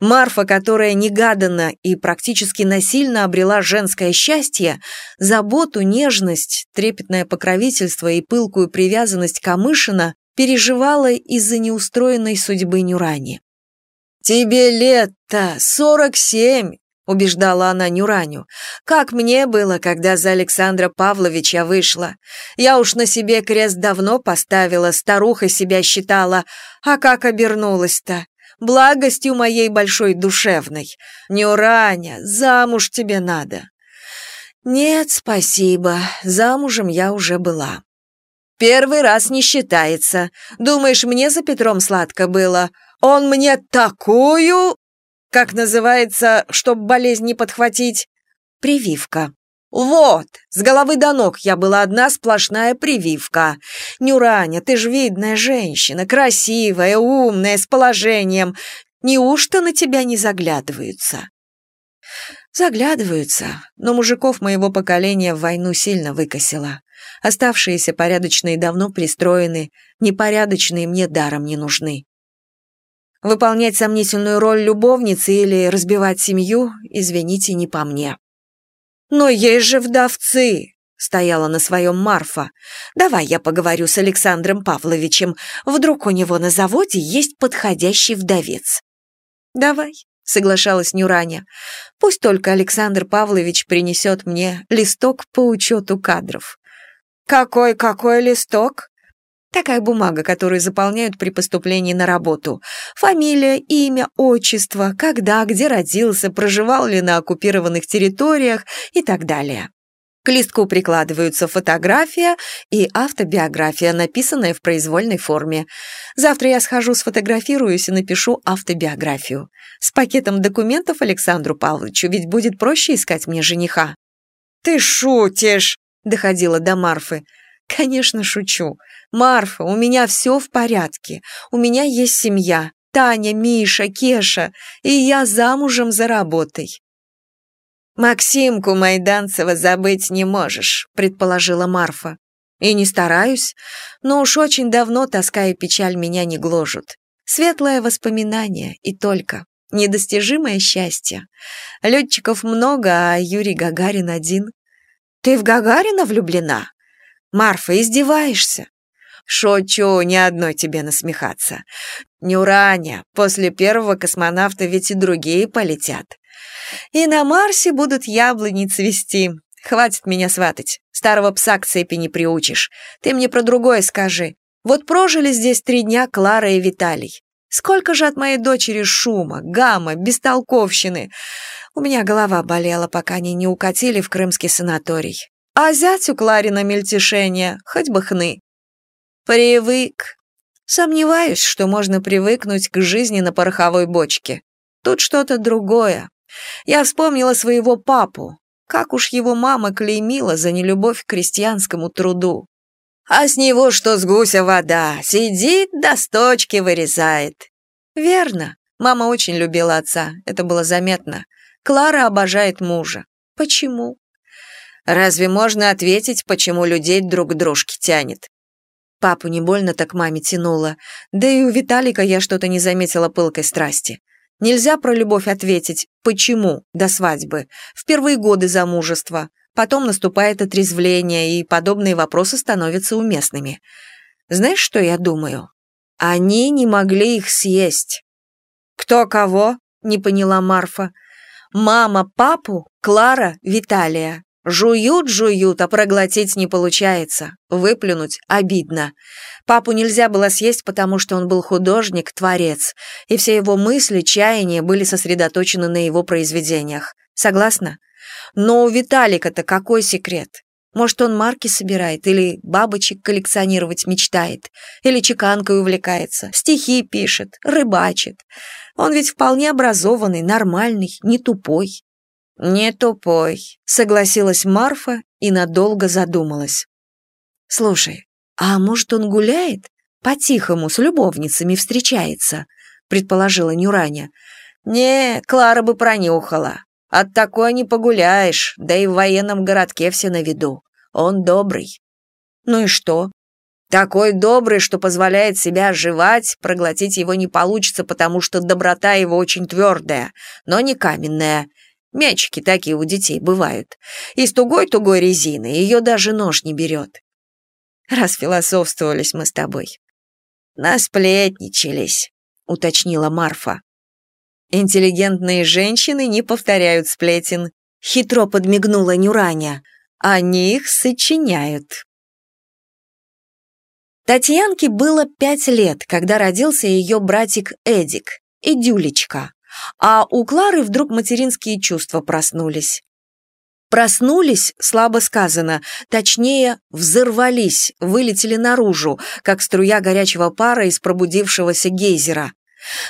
Марфа, которая негаданно и практически насильно обрела женское счастье, заботу, нежность, трепетное покровительство и пылкую привязанность Камышина переживала из-за неустроенной судьбы Нюрани. «Тебе лет-то сорок семь», — убеждала она Нюраню. «Как мне было, когда за Александра Павловича вышла. Я уж на себе крест давно поставила, старуха себя считала. А как обернулась-то? Благостью моей большой душевной. Не ураня, замуж тебе надо». «Нет, спасибо, замужем я уже была». «Первый раз не считается. Думаешь, мне за Петром сладко было? Он мне такую...» «Как называется, чтоб болезнь не подхватить?» «Прививка». «Вот, с головы до ног я была одна сплошная прививка. Нюраня, ты ж видная женщина, красивая, умная, с положением. Неужто на тебя не заглядываются?» Заглядываются, но мужиков моего поколения в войну сильно выкосило. Оставшиеся порядочные давно пристроены, непорядочные мне даром не нужны. Выполнять сомнительную роль любовницы или разбивать семью, извините, не по мне. «Но есть же вдовцы!» — стояла на своем Марфа. «Давай я поговорю с Александром Павловичем. Вдруг у него на заводе есть подходящий вдовец». «Давай», — соглашалась Нюраня. «Пусть только Александр Павлович принесет мне листок по учету кадров». «Какой-какой листок?» Такая бумага, которую заполняют при поступлении на работу. Фамилия, имя, отчество, когда, где родился, проживал ли на оккупированных территориях и так далее. К листку прикладываются фотография и автобиография, написанная в произвольной форме. Завтра я схожу, сфотографируюсь и напишу автобиографию. С пакетом документов Александру Павловичу, ведь будет проще искать мне жениха. «Ты шутишь!» — доходила до Марфы. «Конечно, шучу. Марфа, у меня все в порядке. У меня есть семья. Таня, Миша, Кеша. И я замужем за работой». «Максимку Майданцева забыть не можешь», — предположила Марфа. «И не стараюсь, но уж очень давно тоска и печаль меня не гложут. Светлое воспоминание и только. Недостижимое счастье. Летчиков много, а Юрий Гагарин один. Ты в Гагарина влюблена? Марфа, издеваешься? Шучу, ни одной тебе насмехаться. Нюраня, после первого космонавта ведь и другие полетят. И на Марсе будут яблони цвести. Хватит меня сватать. Старого пса к цепи не приучишь. Ты мне про другое скажи. Вот прожили здесь три дня Клара и Виталий. Сколько же от моей дочери шума, гамма, бестолковщины. У меня голова болела, пока они не укатили в крымский санаторий. А зятю Кларина мельтешение, хоть бы хны. Привык. Сомневаюсь, что можно привыкнуть к жизни на пороховой бочке. Тут что-то другое. Я вспомнила своего папу. Как уж его мама клеймила за нелюбовь к крестьянскому труду. А с него что с гуся вода, сидит, до сточки вырезает. Верно, мама очень любила отца, это было заметно. Клара обожает мужа. Почему? Разве можно ответить, почему людей друг к дружке тянет? Папу не больно так маме тянуло, да и у Виталика я что-то не заметила пылкой страсти. Нельзя про любовь ответить «почему» до свадьбы, в первые годы замужества, потом наступает отрезвление, и подобные вопросы становятся уместными. Знаешь, что я думаю? Они не могли их съесть. «Кто кого?» — не поняла Марфа. «Мама папу, Клара Виталия. Жуют, жуют, а проглотить не получается. Выплюнуть обидно. Папу нельзя было съесть, потому что он был художник, творец, и все его мысли, чаяния были сосредоточены на его произведениях. Согласна? Но у Виталика-то какой секрет? Может, он марки собирает, или бабочек коллекционировать мечтает, или чеканкой увлекается, стихи пишет, рыбачит. Он ведь вполне образованный, нормальный, не тупой. «Не тупой», — согласилась Марфа и надолго задумалась. «Слушай, а может, он гуляет? По-тихому, с любовницами встречается?» — предположила Нюраня. «Не, Клара бы пронюхала. От такой не погуляешь, да и в военном городке все на виду. Он добрый». «Ну и что?» Такой добрый, что позволяет себя оживать, проглотить его не получится, потому что доброта его очень твердая, но не каменная, Мячики такие у детей бывают. Из тугой-тугой резины ее даже нож не берет. Расфилософствовались мы с тобой. Насплетничались, уточнила Марфа. Интеллигентные женщины не повторяют сплетен. Хитро подмигнула Нюраня. Они их сочиняют. Татьянке было пять лет, когда родился ее братик Эдик. Эдюлечка. А у Клары вдруг материнские чувства проснулись. Проснулись, слабо сказано, точнее, взорвались, вылетели наружу, как струя горячего пара из пробудившегося гейзера.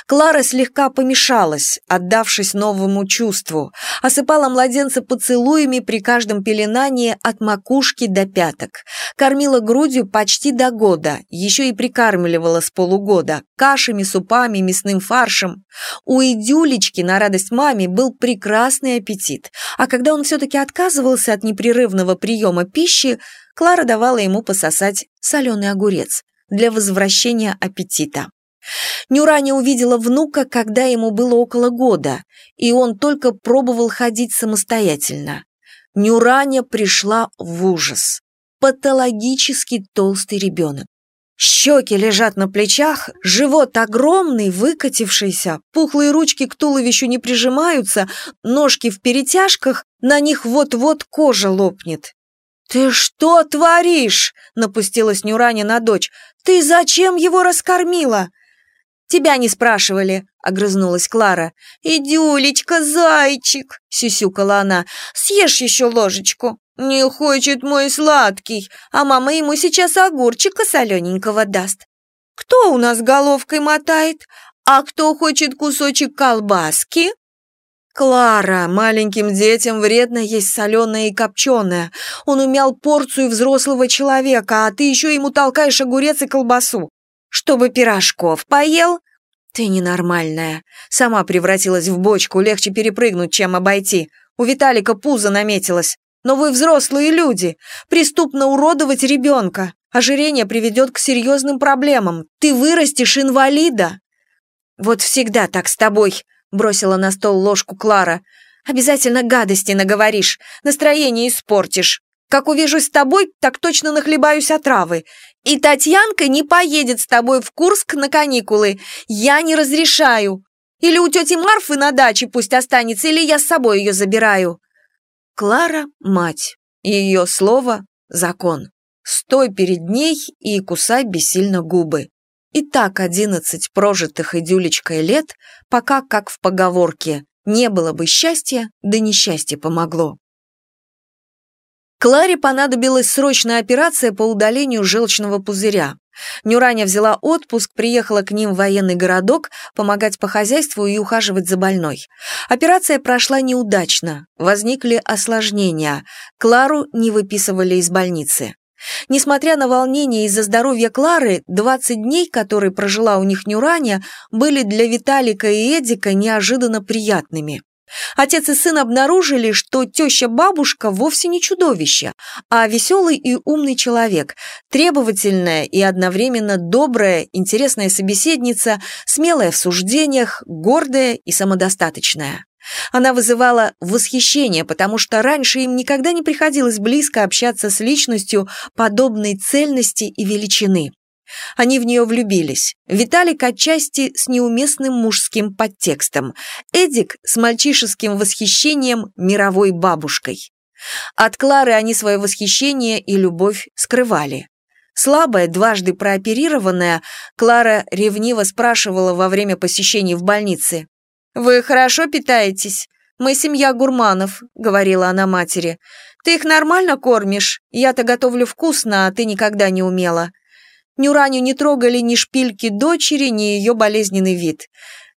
Клара слегка помешалась, отдавшись новому чувству, осыпала младенца поцелуями при каждом пеленании от макушки до пяток, кормила грудью почти до года, еще и прикармливала с полугода, кашами, супами, мясным фаршем. У Идюлечки на радость маме был прекрасный аппетит, а когда он все-таки отказывался от непрерывного приема пищи, Клара давала ему пососать соленый огурец для возвращения аппетита. Нюраня увидела внука, когда ему было около года, и он только пробовал ходить самостоятельно. Нюраня пришла в ужас. Патологически толстый ребенок. Щеки лежат на плечах, живот огромный, выкатившийся, пухлые ручки к туловищу не прижимаются, ножки в перетяжках, на них вот-вот кожа лопнет. «Ты что творишь?» — напустилась Нюраня на дочь. «Ты зачем его раскормила?» «Тебя не спрашивали», — огрызнулась Клара. «Идюлечка, зайчик», — сюсюкала она, — «съешь еще ложечку». «Не хочет мой сладкий, а мама ему сейчас огурчика солененького даст». «Кто у нас головкой мотает? А кто хочет кусочек колбаски?» «Клара, маленьким детям вредно есть соленое и копченое. Он умял порцию взрослого человека, а ты еще ему толкаешь огурец и колбасу чтобы пирожков поел? Ты ненормальная. Сама превратилась в бочку, легче перепрыгнуть, чем обойти. У Виталика пузо наметилось. Но вы взрослые люди. Преступно уродовать ребенка. Ожирение приведет к серьезным проблемам. Ты вырастешь инвалида. Вот всегда так с тобой, бросила на стол ложку Клара. Обязательно гадости наговоришь, настроение испортишь. Как увижусь с тобой, так точно нахлебаюсь отравы. И Татьянка не поедет с тобой в Курск на каникулы. Я не разрешаю. Или у тети Марфы на даче пусть останется, или я с собой ее забираю». Клара – мать. Ее слово – закон. Стой перед ней и кусай бессильно губы. И так одиннадцать прожитых идюлечкой лет, пока, как в поговорке, не было бы счастья, да несчастье помогло. Кларе понадобилась срочная операция по удалению желчного пузыря. Нюраня взяла отпуск, приехала к ним в военный городок помогать по хозяйству и ухаживать за больной. Операция прошла неудачно, возникли осложнения. Клару не выписывали из больницы. Несмотря на волнение из-за здоровья Клары, 20 дней, которые прожила у них Нюраня, были для Виталика и Эдика неожиданно приятными. Отец и сын обнаружили, что теща-бабушка вовсе не чудовище, а веселый и умный человек, требовательная и одновременно добрая, интересная собеседница, смелая в суждениях, гордая и самодостаточная. Она вызывала восхищение, потому что раньше им никогда не приходилось близко общаться с личностью подобной цельности и величины. Они в нее влюбились. Виталик отчасти с неуместным мужским подтекстом, Эдик с мальчишеским восхищением мировой бабушкой. От Клары они свое восхищение и любовь скрывали. Слабая, дважды прооперированная, Клара ревниво спрашивала во время посещений в больнице. «Вы хорошо питаетесь? Мы семья гурманов», — говорила она матери. «Ты их нормально кормишь? Я-то готовлю вкусно, а ты никогда не умела. Нюраню не трогали ни шпильки дочери, ни ее болезненный вид.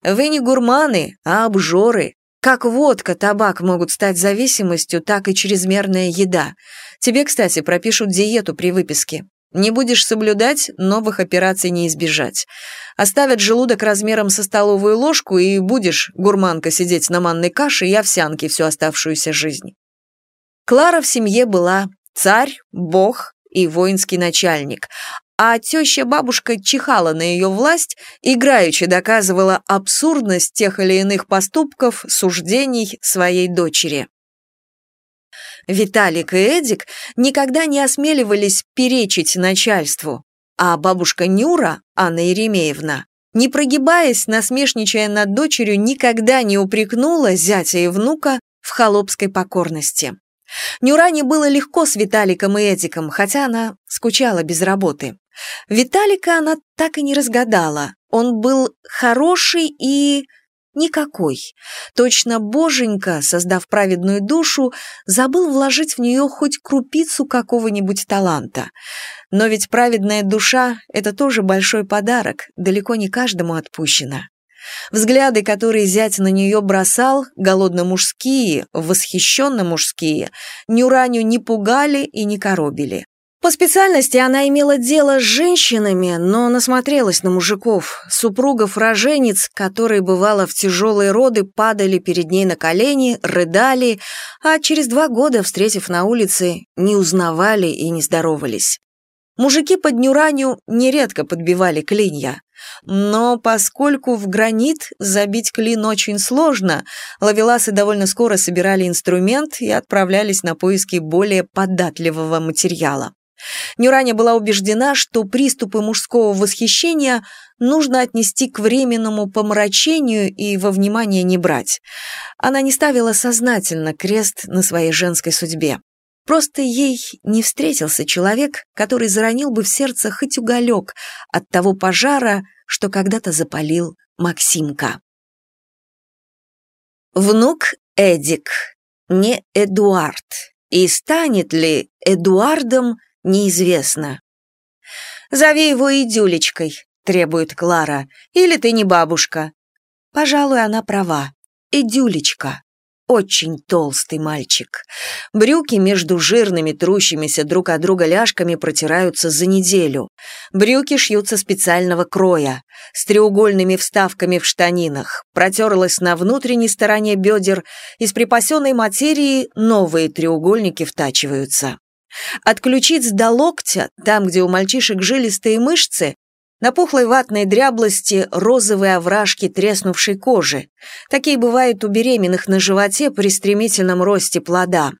Вы не гурманы, а обжоры. Как водка, табак могут стать зависимостью, так и чрезмерная еда. Тебе, кстати, пропишут диету при выписке. Не будешь соблюдать, новых операций не избежать. Оставят желудок размером со столовую ложку, и будешь, гурманка, сидеть на манной каше и овсянке всю оставшуюся жизнь. Клара в семье была царь, бог и воинский начальник, а теща-бабушка чихала на ее власть, играючи доказывала абсурдность тех или иных поступков, суждений своей дочери. Виталик и Эдик никогда не осмеливались перечить начальству, а бабушка Нюра, Анна Еремеевна, не прогибаясь, насмешничая над дочерью, никогда не упрекнула зятя и внука в холопской покорности. Нюране было легко с Виталиком и Эдиком, хотя она скучала без работы. Виталика она так и не разгадала. он был хороший и никакой. Точно боженька, создав праведную душу, забыл вложить в нее хоть крупицу какого-нибудь таланта. Но ведь праведная душа — это тоже большой подарок, далеко не каждому отпущено. Взгляды, которые зять на нее бросал, голодно-мужские, восхищенно-мужские, Нюраню не пугали и не коробили. По специальности она имела дело с женщинами, но насмотрелась на мужиков, супругов-роженец, которые, бывало, в тяжелые роды падали перед ней на колени, рыдали, а через два года, встретив на улице, не узнавали и не здоровались. Мужики под Нюраню нередко подбивали клинья. Но поскольку в гранит забить клин очень сложно, лавеласы довольно скоро собирали инструмент и отправлялись на поиски более податливого материала. Нюраня была убеждена, что приступы мужского восхищения нужно отнести к временному помрачению и во внимание не брать. Она не ставила сознательно крест на своей женской судьбе. Просто ей не встретился человек, который заронил бы в сердце хоть уголек от того пожара, что когда-то запалил Максимка. Внук Эдик, не Эдуард, и станет ли Эдуардом, неизвестно. «Зови его Идюлечкой», — требует Клара, — «или ты не бабушка». Пожалуй, она права. Идюлечка очень толстый мальчик. Брюки между жирными, трущимися друг от друга ляжками протираются за неделю. Брюки шьются специального кроя, с треугольными вставками в штанинах, протерлась на внутренней стороне бедер, из припасенной материи новые треугольники втачиваются. От ключиц до локтя, там, где у мальчишек жилистые мышцы, на пухлой ватной дряблости розовые овражки треснувшей кожи. Такие бывают у беременных на животе при стремительном росте плода.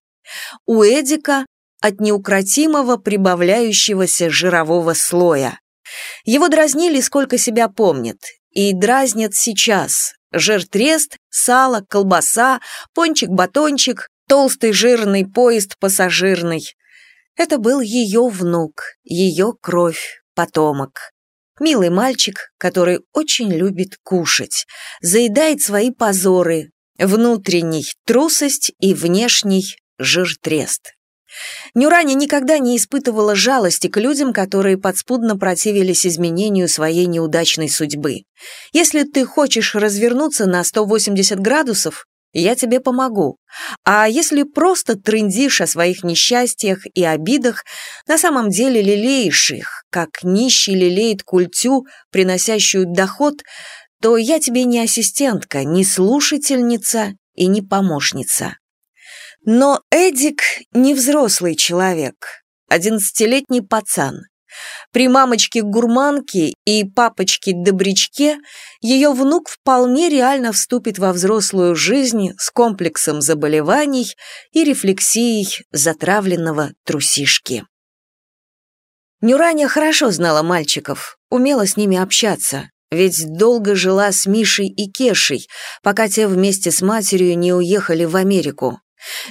У Эдика от неукротимого прибавляющегося жирового слоя. Его дразнили, сколько себя помнит, и дразнят сейчас. Жир-трест, сало, колбаса, пончик-батончик, толстый жирный поезд пассажирный. Это был ее внук, ее кровь, потомок. Милый мальчик, который очень любит кушать, заедает свои позоры, внутренний трусость и внешний жиртрест. Нюраня никогда не испытывала жалости к людям, которые подспудно противились изменению своей неудачной судьбы. Если ты хочешь развернуться на 180 градусов, я тебе помогу. А если просто трындишь о своих несчастьях и обидах, на самом деле лелеешь их, как нищий лелеет культю, приносящую доход, то я тебе не ассистентка, не слушательница и не помощница. Но Эдик не взрослый человек, одиннадцатилетний пацан. При мамочке-гурманке и папочке-добрячке ее внук вполне реально вступит во взрослую жизнь с комплексом заболеваний и рефлексией затравленного трусишки. Нюраня хорошо знала мальчиков, умела с ними общаться, ведь долго жила с Мишей и Кешей, пока те вместе с матерью не уехали в Америку.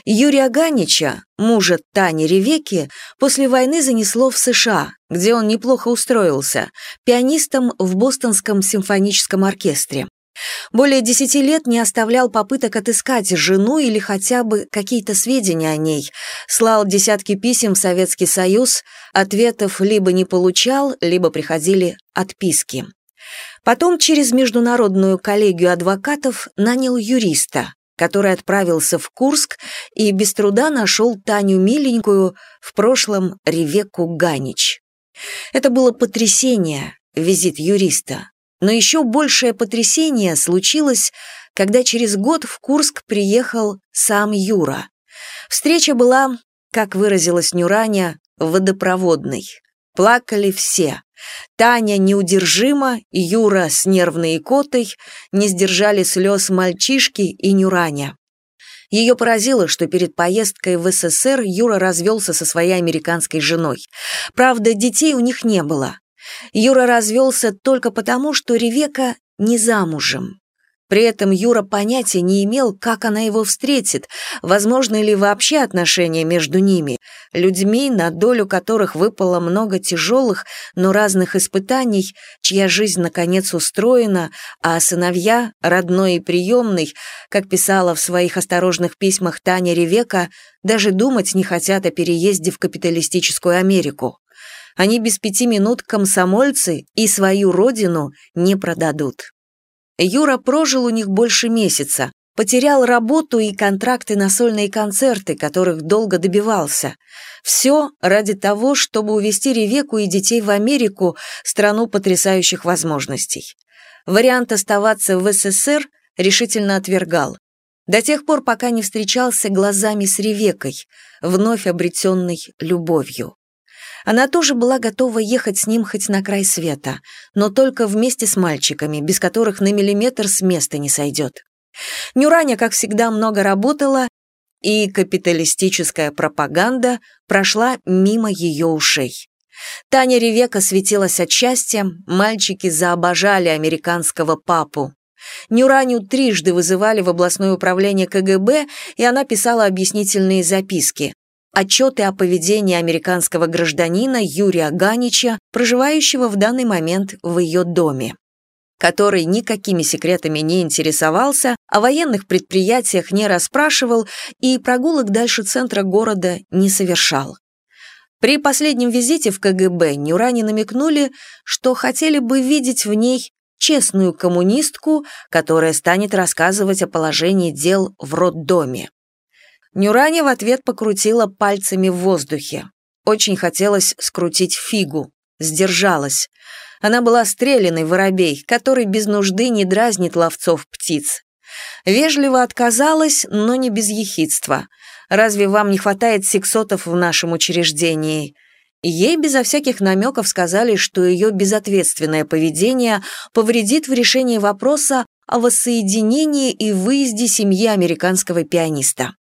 Юрия Ганича, мужа Тани Ревеки, после войны занесло в США, где он неплохо устроился, пианистом в Бостонском симфоническом оркестре. Более десяти лет не оставлял попыток отыскать жену или хотя бы какие-то сведения о ней, слал десятки писем в Советский Союз, ответов либо не получал, либо приходили отписки. Потом через международную коллегию адвокатов нанял юриста, который отправился в Курск и без труда нашел Таню Миленькую, в прошлом Ревеку Ганич. Это было потрясение, визит юриста. Но еще большее потрясение случилось, когда через год в Курск приехал сам Юра. Встреча была, как выразилась Нюраня, водопроводной. Плакали все. Таня неудержимо, Юра с нервной икотой не сдержали слез мальчишки и Нюраня. Ее поразило, что перед поездкой в СССР Юра развелся со своей американской женой. Правда, детей у них не было. Юра развелся только потому, что Ревека не замужем. При этом Юра понятия не имел, как она его встретит, возможны ли вообще отношения между ними, людьми, на долю которых выпало много тяжелых, но разных испытаний, чья жизнь наконец устроена, а сыновья, родной и приемный, как писала в своих осторожных письмах Таня Ревека, даже думать не хотят о переезде в капиталистическую Америку. Они без пяти минут комсомольцы и свою родину не продадут. Юра прожил у них больше месяца, потерял работу и контракты на сольные концерты, которых долго добивался. Все ради того, чтобы увезти Ревеку и детей в Америку, страну потрясающих возможностей. Вариант оставаться в СССР решительно отвергал. До тех пор, пока не встречался глазами с Ревекой, вновь обретенной любовью. Она тоже была готова ехать с ним хоть на край света, но только вместе с мальчиками, без которых на миллиметр с места не сойдет. Нюраня, как всегда, много работала, и капиталистическая пропаганда прошла мимо ее ушей. Таня Ревека светилась от счастья, мальчики заобожали американского папу. Нюраню трижды вызывали в областное управление КГБ, и она писала объяснительные записки. Отчеты о поведении американского гражданина Юрия Ганича, проживающего в данный момент в ее доме который никакими секретами не интересовался, о военных предприятиях не расспрашивал и прогулок дальше центра города не совершал. При последнем визите в КГБ Нюрани намекнули, что хотели бы видеть в ней честную коммунистку, которая станет рассказывать о положении дел в роддоме. Нюрани в ответ покрутила пальцами в воздухе. Очень хотелось скрутить фигу, сдержалась. Она была стрелянный воробей, который без нужды не дразнит ловцов птиц. Вежливо отказалась, но не без ехидства. «Разве вам не хватает сексотов в нашем учреждении?» Ей безо всяких намеков сказали, что ее безответственное поведение повредит в решении вопроса о воссоединении и выезде семьи американского пианиста.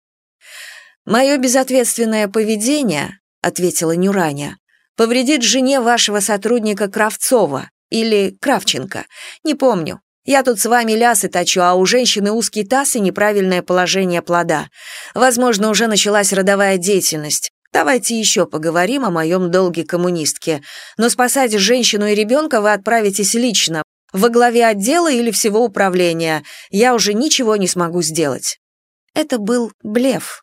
«Мое безответственное поведение», — ответила Нюраня, повредит жене вашего сотрудника Кравцова или Кравченко, не помню. Я тут с вами лясы точу, а у женщины узкий таз и неправильное положение плода. Возможно, уже началась родовая деятельность. Давайте еще поговорим о моем долге коммунистке. Но спасать женщину и ребенка вы отправитесь лично, во главе отдела или всего управления. Я уже ничего не смогу сделать». Это был блеф.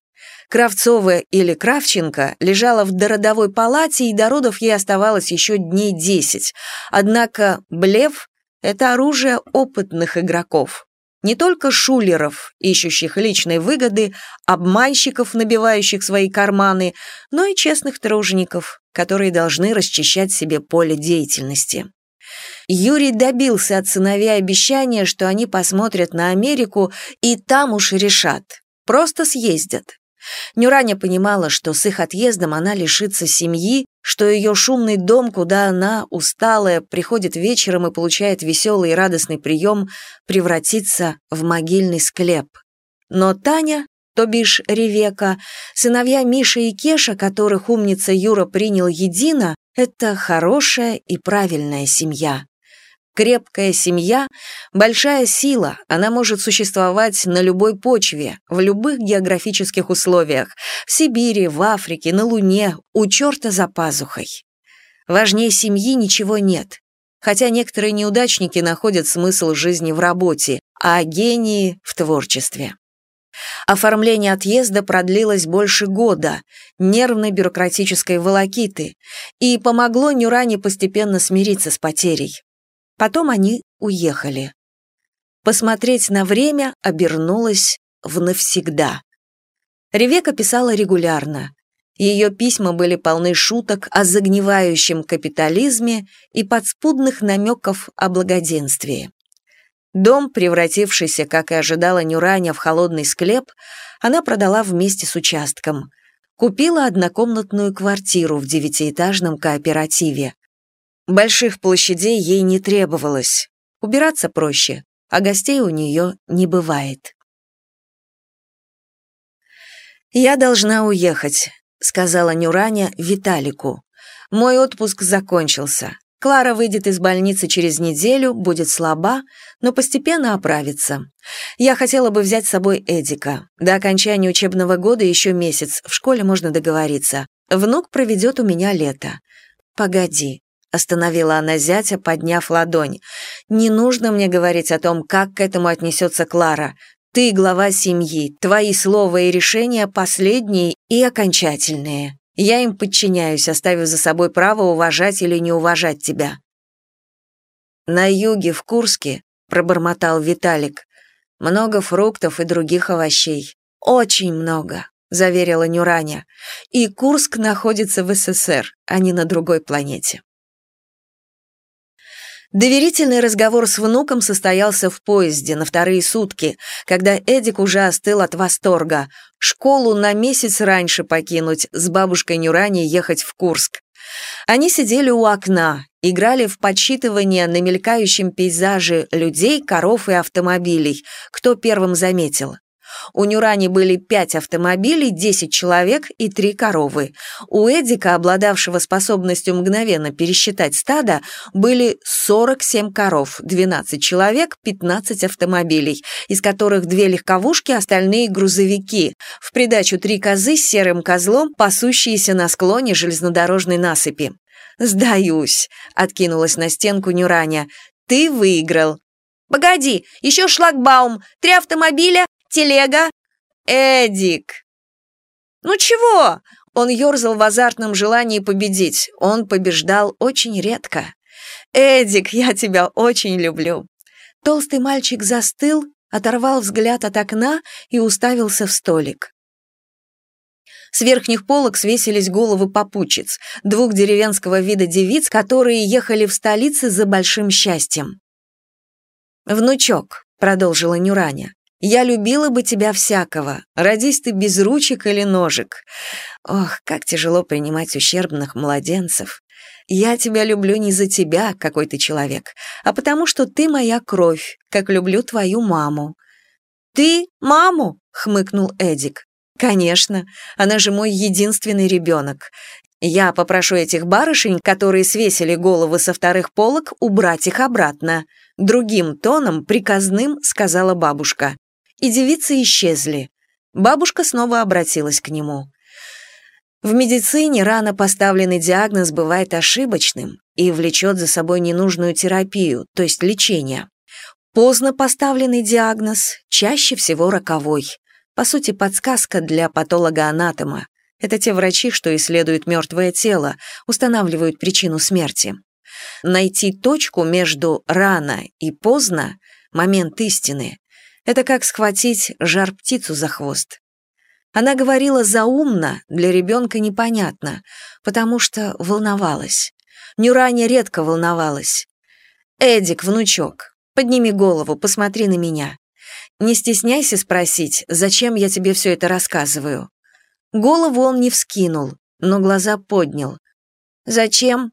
Кравцова или Кравченко лежала в дородовой палате, и до родов ей оставалось еще дней десять. Однако блеф — это оружие опытных игроков. Не только шулеров, ищущих личной выгоды, обманщиков, набивающих свои карманы, но и честных тружеников, которые должны расчищать себе поле деятельности. Юрий добился от сыновей обещания, что они посмотрят на Америку и там уж решат. Просто съездят. Нюраня понимала, что с их отъездом она лишится семьи, что ее шумный дом, куда она, усталая, приходит вечером и получает веселый и радостный прием, превратится в могильный склеп. Но Таня, то бишь Ревека, сыновья Миша и Кеша, которых умница Юра принял едино, это хорошая и правильная семья. Крепкая семья – большая сила, она может существовать на любой почве, в любых географических условиях, в Сибири, в Африке, на Луне, у черта за пазухой. Важнее семьи ничего нет. Хотя некоторые неудачники находят смысл жизни в работе, а гении – в творчестве. Оформление отъезда продлилось больше года, нервной бюрократической волокиты, и помогло Нюране постепенно смириться с потерей. Потом они уехали. Посмотреть на время обернулось в навсегда. Ревека писала регулярно. Ее письма были полны шуток о загнивающем капитализме и подспудных намеков о благоденствии. Дом, превратившийся, как и ожидала Нюраня, в холодный склеп, она продала вместе с участком. Купила однокомнатную квартиру в девятиэтажном кооперативе. Больших площадей ей не требовалось. Убираться проще, а гостей у нее не бывает. «Я должна уехать», — сказала Нюраня Виталику. «Мой отпуск закончился. Клара выйдет из больницы через неделю, будет слаба, но постепенно оправится. Я хотела бы взять с собой Эдика. До окончания учебного года еще месяц, в школе можно договориться. Внук проведет у меня лето. Погоди, остановила она зятя, подняв ладонь. Не нужно мне говорить о том, как к этому отнесется Клара. Ты глава семьи, твои слова и решения последние и окончательные. Я им подчиняюсь, оставив за собой право уважать или не уважать тебя. На юге, в Курске, пробормотал Виталик, много фруктов и других овощей. Очень много, заверила Нюраня. И Курск находится в СССР, а не на другой планете. Доверительный разговор с внуком состоялся в поезде на вторые сутки, когда Эдик уже остыл от восторга. Школу на месяц раньше покинуть, с бабушкой Нюраней ехать в Курск. Они сидели у окна, играли в подсчитывание на мелькающем пейзаже людей, коров и автомобилей, кто первым заметил. У Нюрани были пять автомобилей, десять человек и три коровы. У Эдика, обладавшего способностью мгновенно пересчитать стадо, были 47 коров, 12 человек, 15 автомобилей, из которых две легковушки, остальные грузовики. В придачу три козы с серым козлом, пасущиеся на склоне железнодорожной насыпи. «Сдаюсь», — откинулась на стенку Нюраня. «Ты выиграл». «Погоди, еще шлагбаум, три автомобиля, телега. Эдик!» «Ну чего?» Он ерзал в азартном желании победить. Он побеждал очень редко. «Эдик, я тебя очень люблю». Толстый мальчик застыл, оторвал взгляд от окна и уставился в столик. С верхних полок свесились головы попутчиц, двух деревенского вида девиц, которые ехали в столице за большим счастьем. «Внучок», — продолжила Нюраня, — «я любила бы тебя всякого, родись ты без ручек или ножек. Ох, как тяжело принимать ущербных младенцев. Я тебя люблю не за тебя, какой ты человек, а потому что ты моя кровь, как люблю твою маму». «Ты маму?» — хмыкнул Эдик. «Конечно, она же мой единственный ребенок. Я попрошу этих барышень, которые свесили головы со вторых полок, убрать их обратно». Другим тоном, приказным, сказала бабушка. И девицы исчезли. Бабушка снова обратилась к нему. В медицине рано поставленный диагноз бывает ошибочным и влечет за собой ненужную терапию, то есть лечение. Поздно поставленный диагноз чаще всего роковой. По сути, подсказка для патолога-анатома. Это те врачи, что исследуют мертвое тело, устанавливают причину смерти. Найти точку между рано и поздно – момент истины. Это как схватить жар-птицу за хвост. Она говорила заумно, для ребенка непонятно, потому что волновалась. Нюраня редко волновалась. «Эдик, внучок, подними голову, посмотри на меня. Не стесняйся спросить, зачем я тебе все это рассказываю». Голову он не вскинул, но глаза поднял. «Зачем?»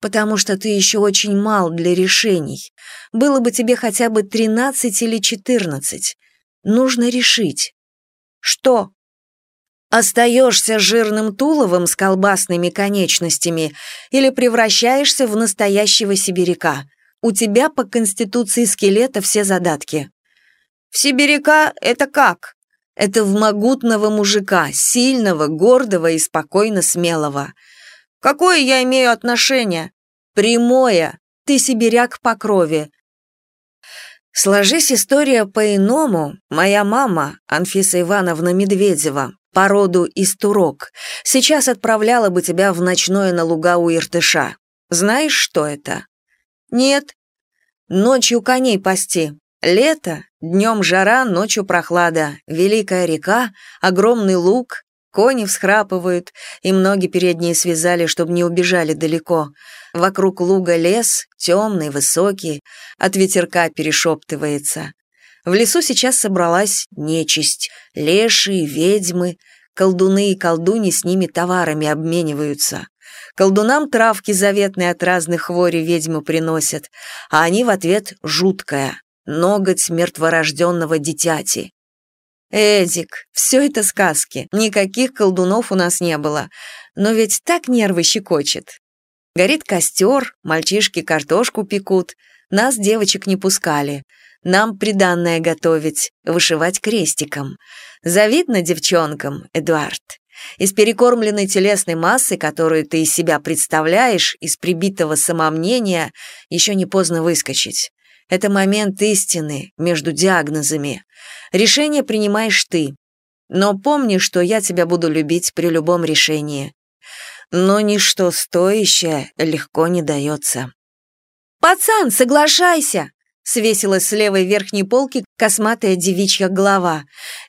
«Потому что ты еще очень мал для решений. Было бы тебе хотя бы тринадцать или четырнадцать. Нужно решить». «Что?» Остаешься жирным туловом с колбасными конечностями или превращаешься в настоящего сибиряка. У тебя по конституции скелета все задатки. В сибиряка это как? Это в могутного мужика, сильного, гордого и спокойно смелого. Какое я имею отношение? Прямое. Ты сибиряк по крови. Сложись история по-иному, моя мама, Анфиса Ивановна Медведева, по роду из Турок, сейчас отправляла бы тебя в ночное на луга у Иртыша. Знаешь, что это? Нет. Ночью коней пасти. Лето, днем жара, ночью прохлада, великая река, огромный луг, кони всхрапывают, и ноги передние связали, чтобы не убежали далеко. Вокруг луга лес, темный, высокий, от ветерка перешептывается. В лесу сейчас собралась нечисть, лешие, ведьмы, колдуны и колдуни с ними товарами обмениваются. Колдунам травки заветные от разных хворей ведьмы приносят, а они в ответ жуткое ноготь мертворожденного дитяти. Эдик, все это сказки, никаких колдунов у нас не было, но ведь так нервы щекочет. Горит костер, мальчишки картошку пекут, нас, девочек, не пускали. Нам приданное готовить, вышивать крестиком. Завидно девчонкам, Эдуард. Из перекормленной телесной массы, которую ты из себя представляешь, из прибитого самомнения, еще не поздно выскочить. Это момент истины между диагнозами. Решение принимаешь ты. Но помни, что я тебя буду любить при любом решении. Но ничто стоящее легко не дается. «Пацан, соглашайся!» свесилась с левой верхней полки косматая девичья голова.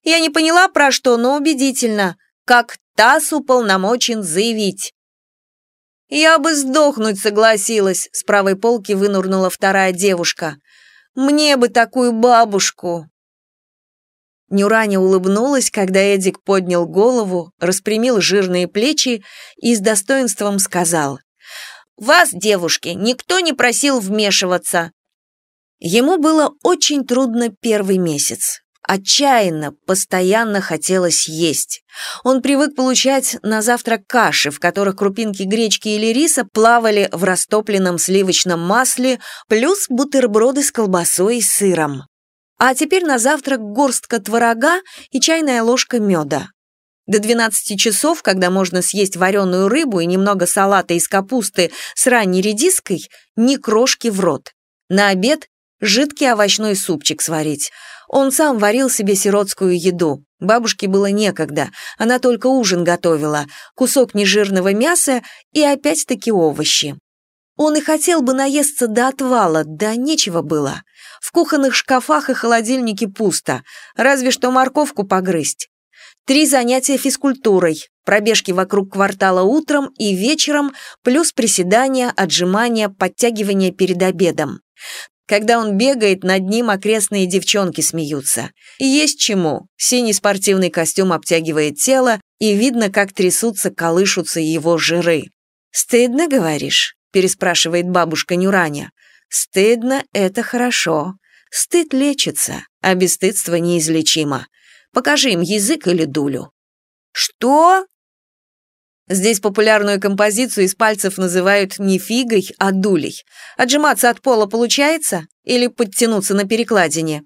«Я не поняла, про что, но убедительно. Как ТАСС уполномочен заявить». «Я бы сдохнуть согласилась», — с правой полки вынурнула вторая девушка. «Мне бы такую бабушку». Нюраня улыбнулась, когда Эдик поднял голову, распрямил жирные плечи и с достоинством сказал. «Вас, девушки, никто не просил вмешиваться. Ему было очень трудно первый месяц. Отчаянно, постоянно хотелось есть. Он привык получать на завтрак каши, в которых крупинки гречки или риса плавали в растопленном сливочном масле, плюс бутерброды с колбасой и сыром. А теперь на завтрак горстка творога и чайная ложка меда. До 12 часов, когда можно съесть вареную рыбу и немного салата из капусты с ранней редиской, ни крошки в рот. На обед жидкий овощной супчик сварить. Он сам варил себе сиротскую еду. Бабушке было некогда, она только ужин готовила, кусок нежирного мяса и опять-таки овощи. Он и хотел бы наесться до отвала, да нечего было. В кухонных шкафах и холодильнике пусто, разве что морковку погрызть. Три занятия физкультурой, пробежки вокруг квартала утром и вечером, плюс приседания, отжимания, подтягивания перед обедом. Когда он бегает, над ним окрестные девчонки смеются. И есть чему. Синий спортивный костюм обтягивает тело, и видно, как трясутся, колышутся его жиры. «Стыдно, говоришь?» – переспрашивает бабушка Нюраня. «Стыдно – это хорошо. Стыд лечится, а бесстыдство неизлечимо. Покажи им язык или дулю». «Что?» Здесь популярную композицию из пальцев называют не фигой, а дулей. Отжиматься от пола получается? Или подтянуться на перекладине?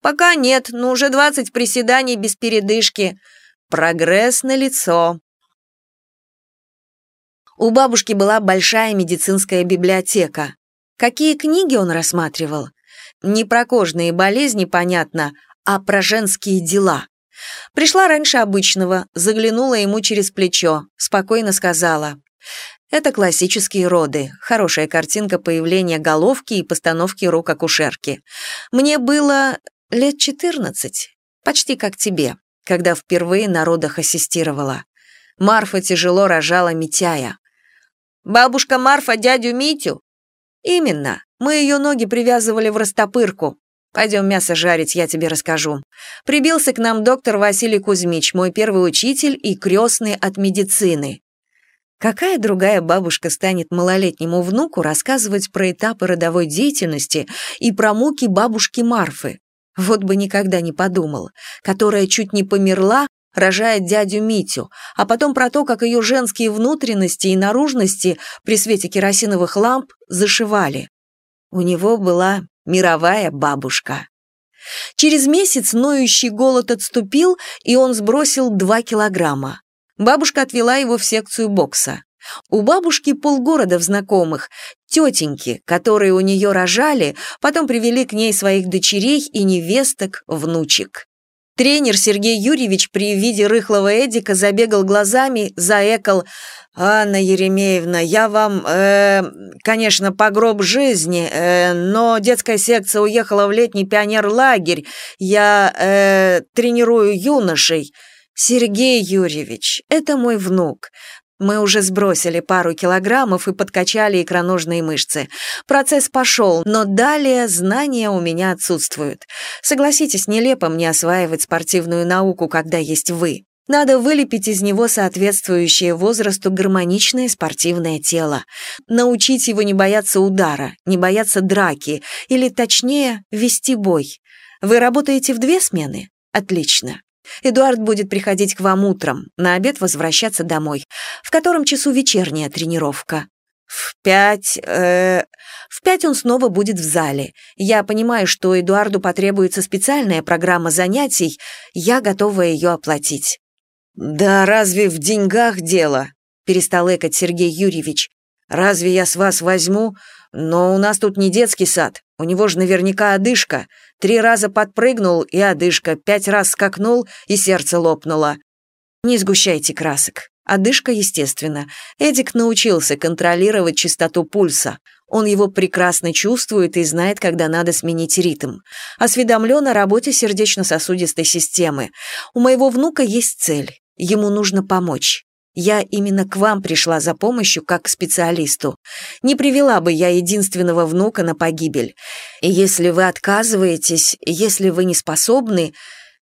Пока нет, но уже 20 приседаний без передышки. Прогресс на лицо. У бабушки была большая медицинская библиотека. Какие книги он рассматривал? Не про кожные болезни, понятно, а про женские дела. Пришла раньше обычного, заглянула ему через плечо, спокойно сказала. Это классические роды, хорошая картинка появления головки и постановки рук акушерки. Мне было лет 14, почти как тебе, когда впервые на родах ассистировала. Марфа тяжело рожала Митяя. «Бабушка Марфа дядю Митю?» «Именно. Мы ее ноги привязывали в растопырку. Пойдем мясо жарить, я тебе расскажу. Прибился к нам доктор Василий Кузьмич, мой первый учитель и крестный от медицины. Какая другая бабушка станет малолетнему внуку рассказывать про этапы родовой деятельности и про муки бабушки Марфы? Вот бы никогда не подумал, которая чуть не померла, рожая дядю Митю, а потом про то, как ее женские внутренности и наружности при свете керосиновых ламп зашивали. У него была мировая бабушка. Через месяц ноющий голод отступил, и он сбросил 2 килограмма. Бабушка отвела его в секцию бокса. У бабушки полгорода в знакомых, тетеньки, которые у нее рожали, потом привели к ней своих дочерей и невесток, внучек. Тренер Сергей Юрьевич при виде рыхлого Эдика забегал глазами, заэкал «Анна Еремеевна, я вам, э, конечно, по гроб жизни, э, но детская секция уехала в летний пионерлагерь, я э, тренирую юношей». «Сергей Юрьевич, это мой внук. Мы уже сбросили пару килограммов и подкачали икроножные мышцы. Процесс пошел, но далее знания у меня отсутствуют. Согласитесь, нелепо мне осваивать спортивную науку, когда есть вы. Надо вылепить из него соответствующее возрасту гармоничное спортивное тело. Научить его не бояться удара, не бояться драки, или точнее, вести бой. Вы работаете в две смены? Отлично. Эдуард будет приходить к вам утром, на обед возвращаться домой. В котором часу вечерняя тренировка? В пять... Э, в пять он снова будет в зале. Я понимаю, что Эдуарду потребуется специальная программа занятий, я готова ее оплатить. «Да разве в деньгах дело?» — перестал экать Сергей Юрьевич. «Разве я с вас возьму? Но у нас тут не детский сад. У него же наверняка одышка. Три раза подпрыгнул, и одышка. Пять раз скакнул, и сердце лопнуло. Не сгущайте красок. Одышка, естественно. Эдик научился контролировать частоту пульса. Он его прекрасно чувствует и знает, когда надо сменить ритм. Осведомлен о работе сердечно-сосудистой системы. У моего внука есть цель. Ему нужно помочь. Я именно к вам пришла за помощью как к специалисту. Не привела бы я единственного внука на погибель. И если вы отказываетесь, если вы не способны,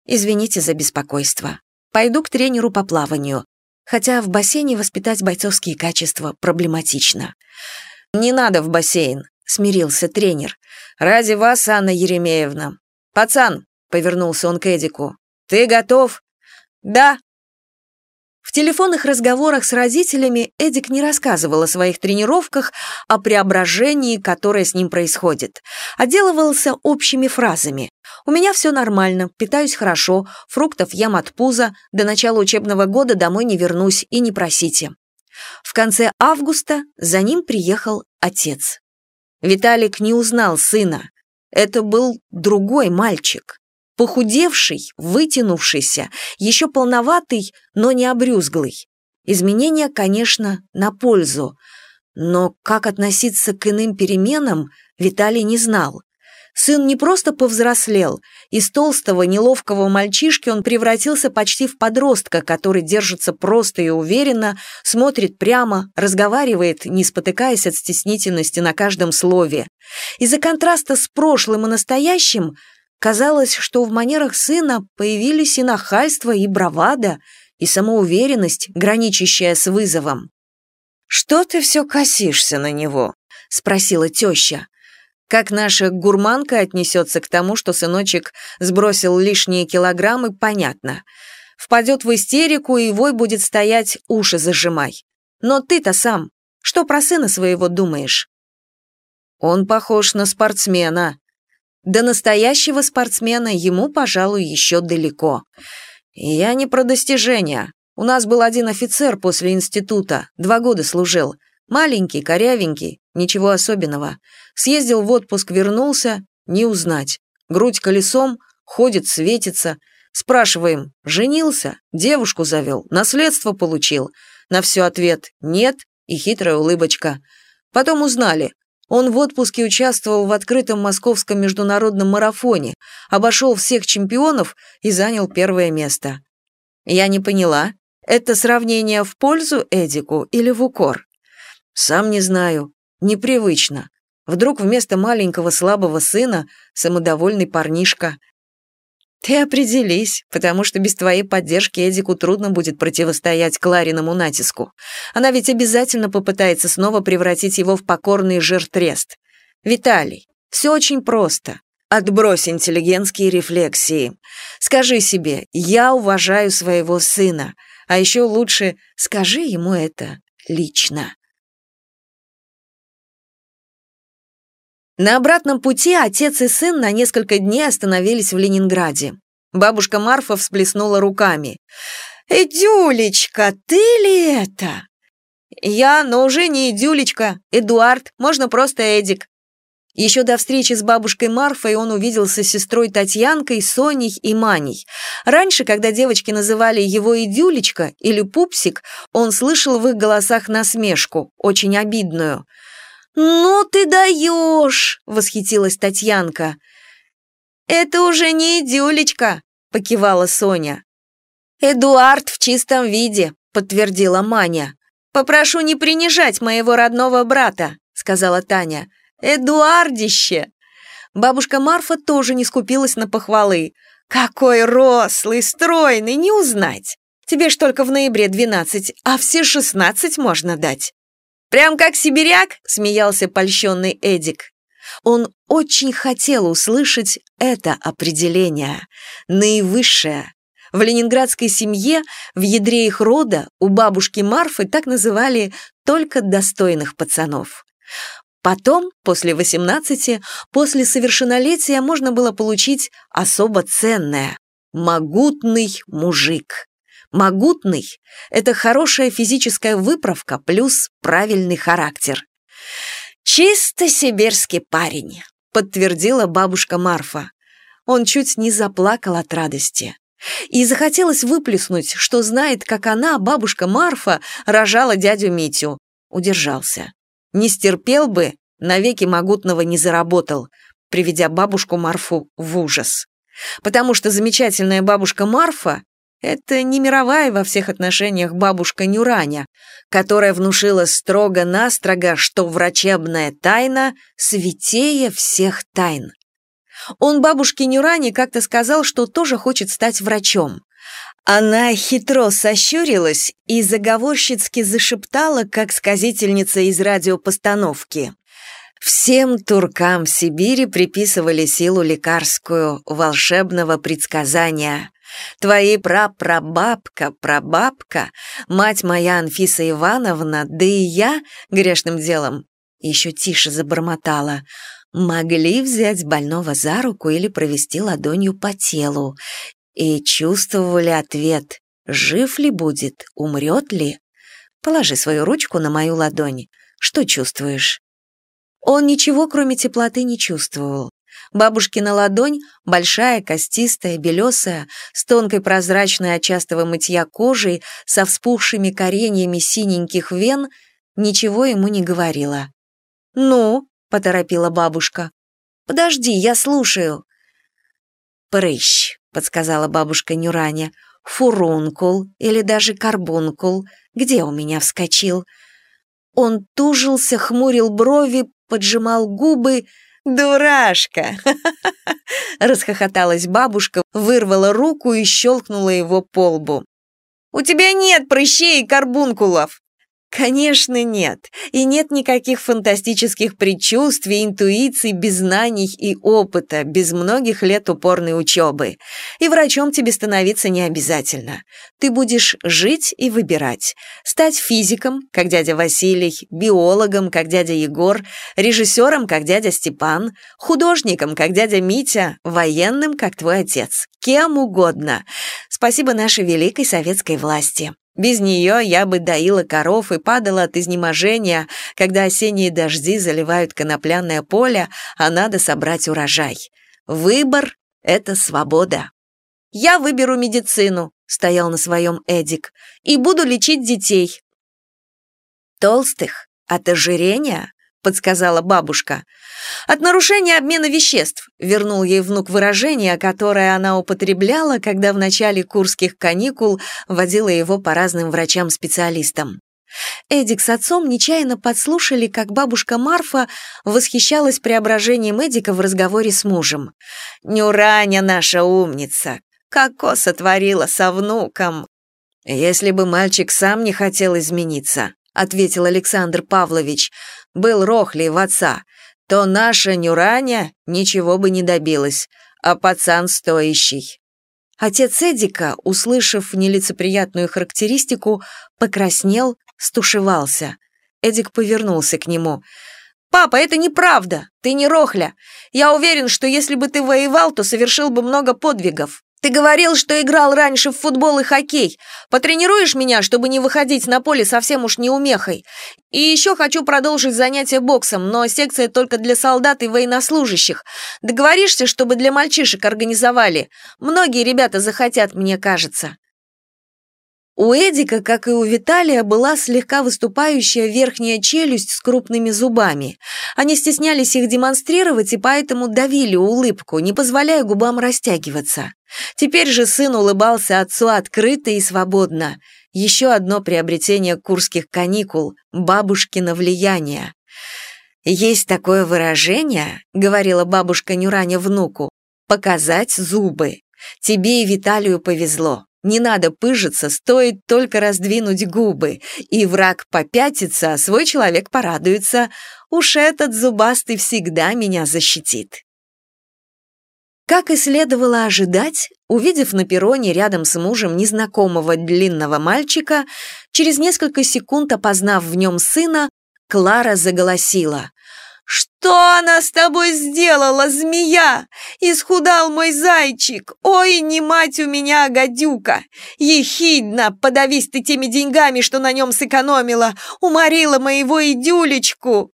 извините за беспокойство. Пойду к тренеру по плаванию. Хотя в бассейне воспитать бойцовские качества проблематично. «Не надо в бассейн», — смирился тренер. «Ради вас, Анна Еремеевна». «Пацан», — повернулся он к Эдику, — «ты готов?» «Да», телефонных разговорах с родителями Эдик не рассказывал о своих тренировках, о преображении, которое с ним происходит. Отделывался общими фразами. «У меня все нормально, питаюсь хорошо, фруктов ем от пуза, до начала учебного года домой не вернусь и не просите». В конце августа за ним приехал отец. Виталик не узнал сына. Это был другой мальчик. Похудевший, вытянувшийся, еще полноватый, но не обрюзглый. Изменения, конечно, на пользу. Но как относиться к иным переменам, Виталий не знал. Сын не просто повзрослел, из толстого, неловкого мальчишки он превратился почти в подростка, который держится просто и уверенно, смотрит прямо, разговаривает, не спотыкаясь от стеснительности на каждом слове. Из-за контраста с прошлым и настоящим Казалось, что в манерах сына появились и нахальство, и бравада, и самоуверенность, граничащая с вызовом. «Что ты все косишься на него?» — спросила теща. Как наша гурманка отнесется к тому, что сыночек сбросил лишние килограммы, понятно. Впадет в истерику, и вой будет стоять, уши зажимай. Но ты-то сам, что про сына своего думаешь? Он похож на спортсмена, до настоящего спортсмена ему, пожалуй, еще далеко. Я не про достижения. У нас был один офицер после института, два года служил. Маленький, корявенький, ничего особенного. Съездил в отпуск, вернулся, не узнать. Грудь колесом, ходит, светится. Спрашиваем, женился, девушку завел, наследство получил. На все ответ «нет» и хитрая улыбочка. Потом узнали, он в отпуске участвовал в открытом московском международном марафоне, обошел всех чемпионов и занял первое место. Я не поняла, это сравнение в пользу Эдику или в укор? Сам не знаю, непривычно. Вдруг вместо маленького слабого сына самодовольный парнишка – «Ты определись, потому что без твоей поддержки Эдику трудно будет противостоять Клариному натиску. Она ведь обязательно попытается снова превратить его в покорный жертрест. Виталий, все очень просто. Отбрось интеллигентские рефлексии. Скажи себе, я уважаю своего сына, а еще лучше скажи ему это лично». На обратном пути отец и сын на несколько дней остановились в Ленинграде. Бабушка Марфа всплеснула руками. «Эдюлечка, ты ли это?» «Я, но уже не Эдюлечка, Эдуард, можно просто Эдик». Еще до встречи с бабушкой Марфой он увиделся с сестрой Татьянкой, Соней и Маней. Раньше, когда девочки называли его Эдюлечка или Пупсик, он слышал в их голосах насмешку, очень обидную – «Ну ты даешь!» — восхитилась Татьянка. «Это уже не идюлечка!» — покивала Соня. «Эдуард в чистом виде», — подтвердила Маня. «Попрошу не принижать моего родного брата», — сказала Таня. «Эдуардище!» Бабушка Марфа тоже не скупилась на похвалы. «Какой рослый, стройный, не узнать! Тебе ж только в ноябре двенадцать, а все шестнадцать можно дать». «Прям как сибиряк?» — смеялся польщенный Эдик. Он очень хотел услышать это определение, наивысшее. В ленинградской семье, в ядре их рода, у бабушки Марфы так называли только достойных пацанов. Потом, после 18, после совершеннолетия можно было получить особо ценное – могутный мужик. Могутный — это хорошая физическая выправка плюс правильный характер. «Чисто сибирский парень», — подтвердила бабушка Марфа. Он чуть не заплакал от радости. И захотелось выплеснуть, что знает, как она, бабушка Марфа, рожала дядю Митю. Удержался. Не стерпел бы, навеки могутного не заработал, приведя бабушку Марфу в ужас. Потому что замечательная бабушка Марфа — это не мировая во всех отношениях бабушка Нюраня, которая внушила строго-настрого, что врачебная тайна святее всех тайн. Он бабушке Нюране как-то сказал, что тоже хочет стать врачом. Она хитро сощурилась и заговорщицки зашептала, как сказительница из радиопостановки. Всем туркам Сибири приписывали силу лекарскую, волшебного предсказания. Твои прапрабабка, прабабка, мать моя Анфиса Ивановна, да и я грешным делом еще тише забормотала, могли взять больного за руку или провести ладонью по телу и чувствовали ответ, жив ли будет, умрет ли. Положи свою ручку на мою ладонь. Что чувствуешь? Он ничего, кроме теплоты, не чувствовал. Бабушкина ладонь, большая, костистая, белесая, с тонкой прозрачной от частого мытья кожей, со вспухшими кореньями синеньких вен, ничего ему не говорила. «Ну?» — поторопила бабушка. «Подожди, я слушаю». «Прыщ», — подсказала бабушка Нюраня. «Фурункул или даже карбункул. Где у меня вскочил?» Он тужился, хмурил брови, поджимал губы. «Дурашка!» <laughs> Расхохоталась бабушка, вырвала руку и щелкнула его по лбу. «У тебя нет прыщей и карбункулов!» Конечно, нет. И нет никаких фантастических предчувствий, интуиций без знаний и опыта, без многих лет упорной учебы. И врачом тебе становиться не обязательно. Ты будешь жить и выбирать. Стать физиком, как дядя Василий, биологом, как дядя Егор, режиссером, как дядя Степан, художником, как дядя Митя, военным, как твой отец. Кем угодно. Спасибо нашей великой советской власти. Без нее я бы доила коров и падала от изнеможения, когда осенние дожди заливают конопляное поле, а надо собрать урожай. Выбор — это свобода. «Я выберу медицину», — стоял на своем Эдик, «и буду лечить детей». «Толстых? От ожирения?» — подсказала бабушка. «От нарушения обмена веществ», — вернул ей внук выражение, которое она употребляла, когда в начале курских каникул водила его по разным врачам-специалистам. Эдик с отцом нечаянно подслушали, как бабушка Марфа восхищалась преображением Эдика в разговоре с мужем. «Нюраня наша умница! Како сотворила со внуком!» «Если бы мальчик сам не хотел измениться», — ответил Александр Павлович, — «был рохлей в отца, то наша Нюраня ничего бы не добилась, а пацан стоящий. Отец Эдика, услышав нелицеприятную характеристику, покраснел, стушевался. Эдик повернулся к нему. «Папа, это неправда! Ты не рохля! Я уверен, что если бы ты воевал, то совершил бы много подвигов. Ты говорил, что играл раньше в футбол и хоккей. Потренируешь меня, чтобы не выходить на поле совсем уж неумехой? И еще хочу продолжить занятия боксом, но секция только для солдат и военнослужащих. Договоришься, чтобы для мальчишек организовали? Многие ребята захотят, мне кажется. У Эдика, как и у Виталия, была слегка выступающая верхняя челюсть с крупными зубами. Они стеснялись их демонстрировать и поэтому давили улыбку, не позволяя губам растягиваться. Теперь же сын улыбался отцу открыто и свободно. Еще одно приобретение курских каникул – бабушкино влияние. «Есть такое выражение», — говорила бабушка Нюраня внуку, — «показать зубы. Тебе и Виталию повезло. Не надо пыжиться, стоит только раздвинуть губы, и враг попятится, а свой человек порадуется. Уж этот зубастый всегда меня защитит. Как и следовало ожидать, увидев на перроне рядом с мужем незнакомого длинного мальчика, через несколько секунд опознав в нем сына, Клара заголосила. «Что она с тобой сделала, змея? Исхудал мой зайчик! Ой, не мать у меня, гадюка! Ехидно, подавись ты теми деньгами, что на нем сэкономила! Уморила моего идюлечку!»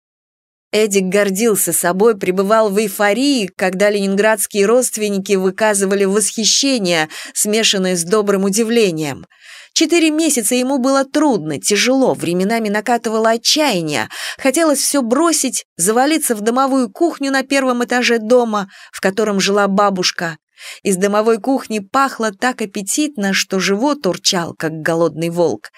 Эдик гордился собой, пребывал в эйфории, когда ленинградские родственники выказывали восхищение, смешанное с добрым удивлением. Четыре месяца ему было трудно, тяжело, временами накатывало отчаяние. Хотелось все бросить, завалиться в домовую кухню на первом этаже дома, в котором жила бабушка. Из домовой кухни пахло так аппетитно, что живот урчал, как голодный волк.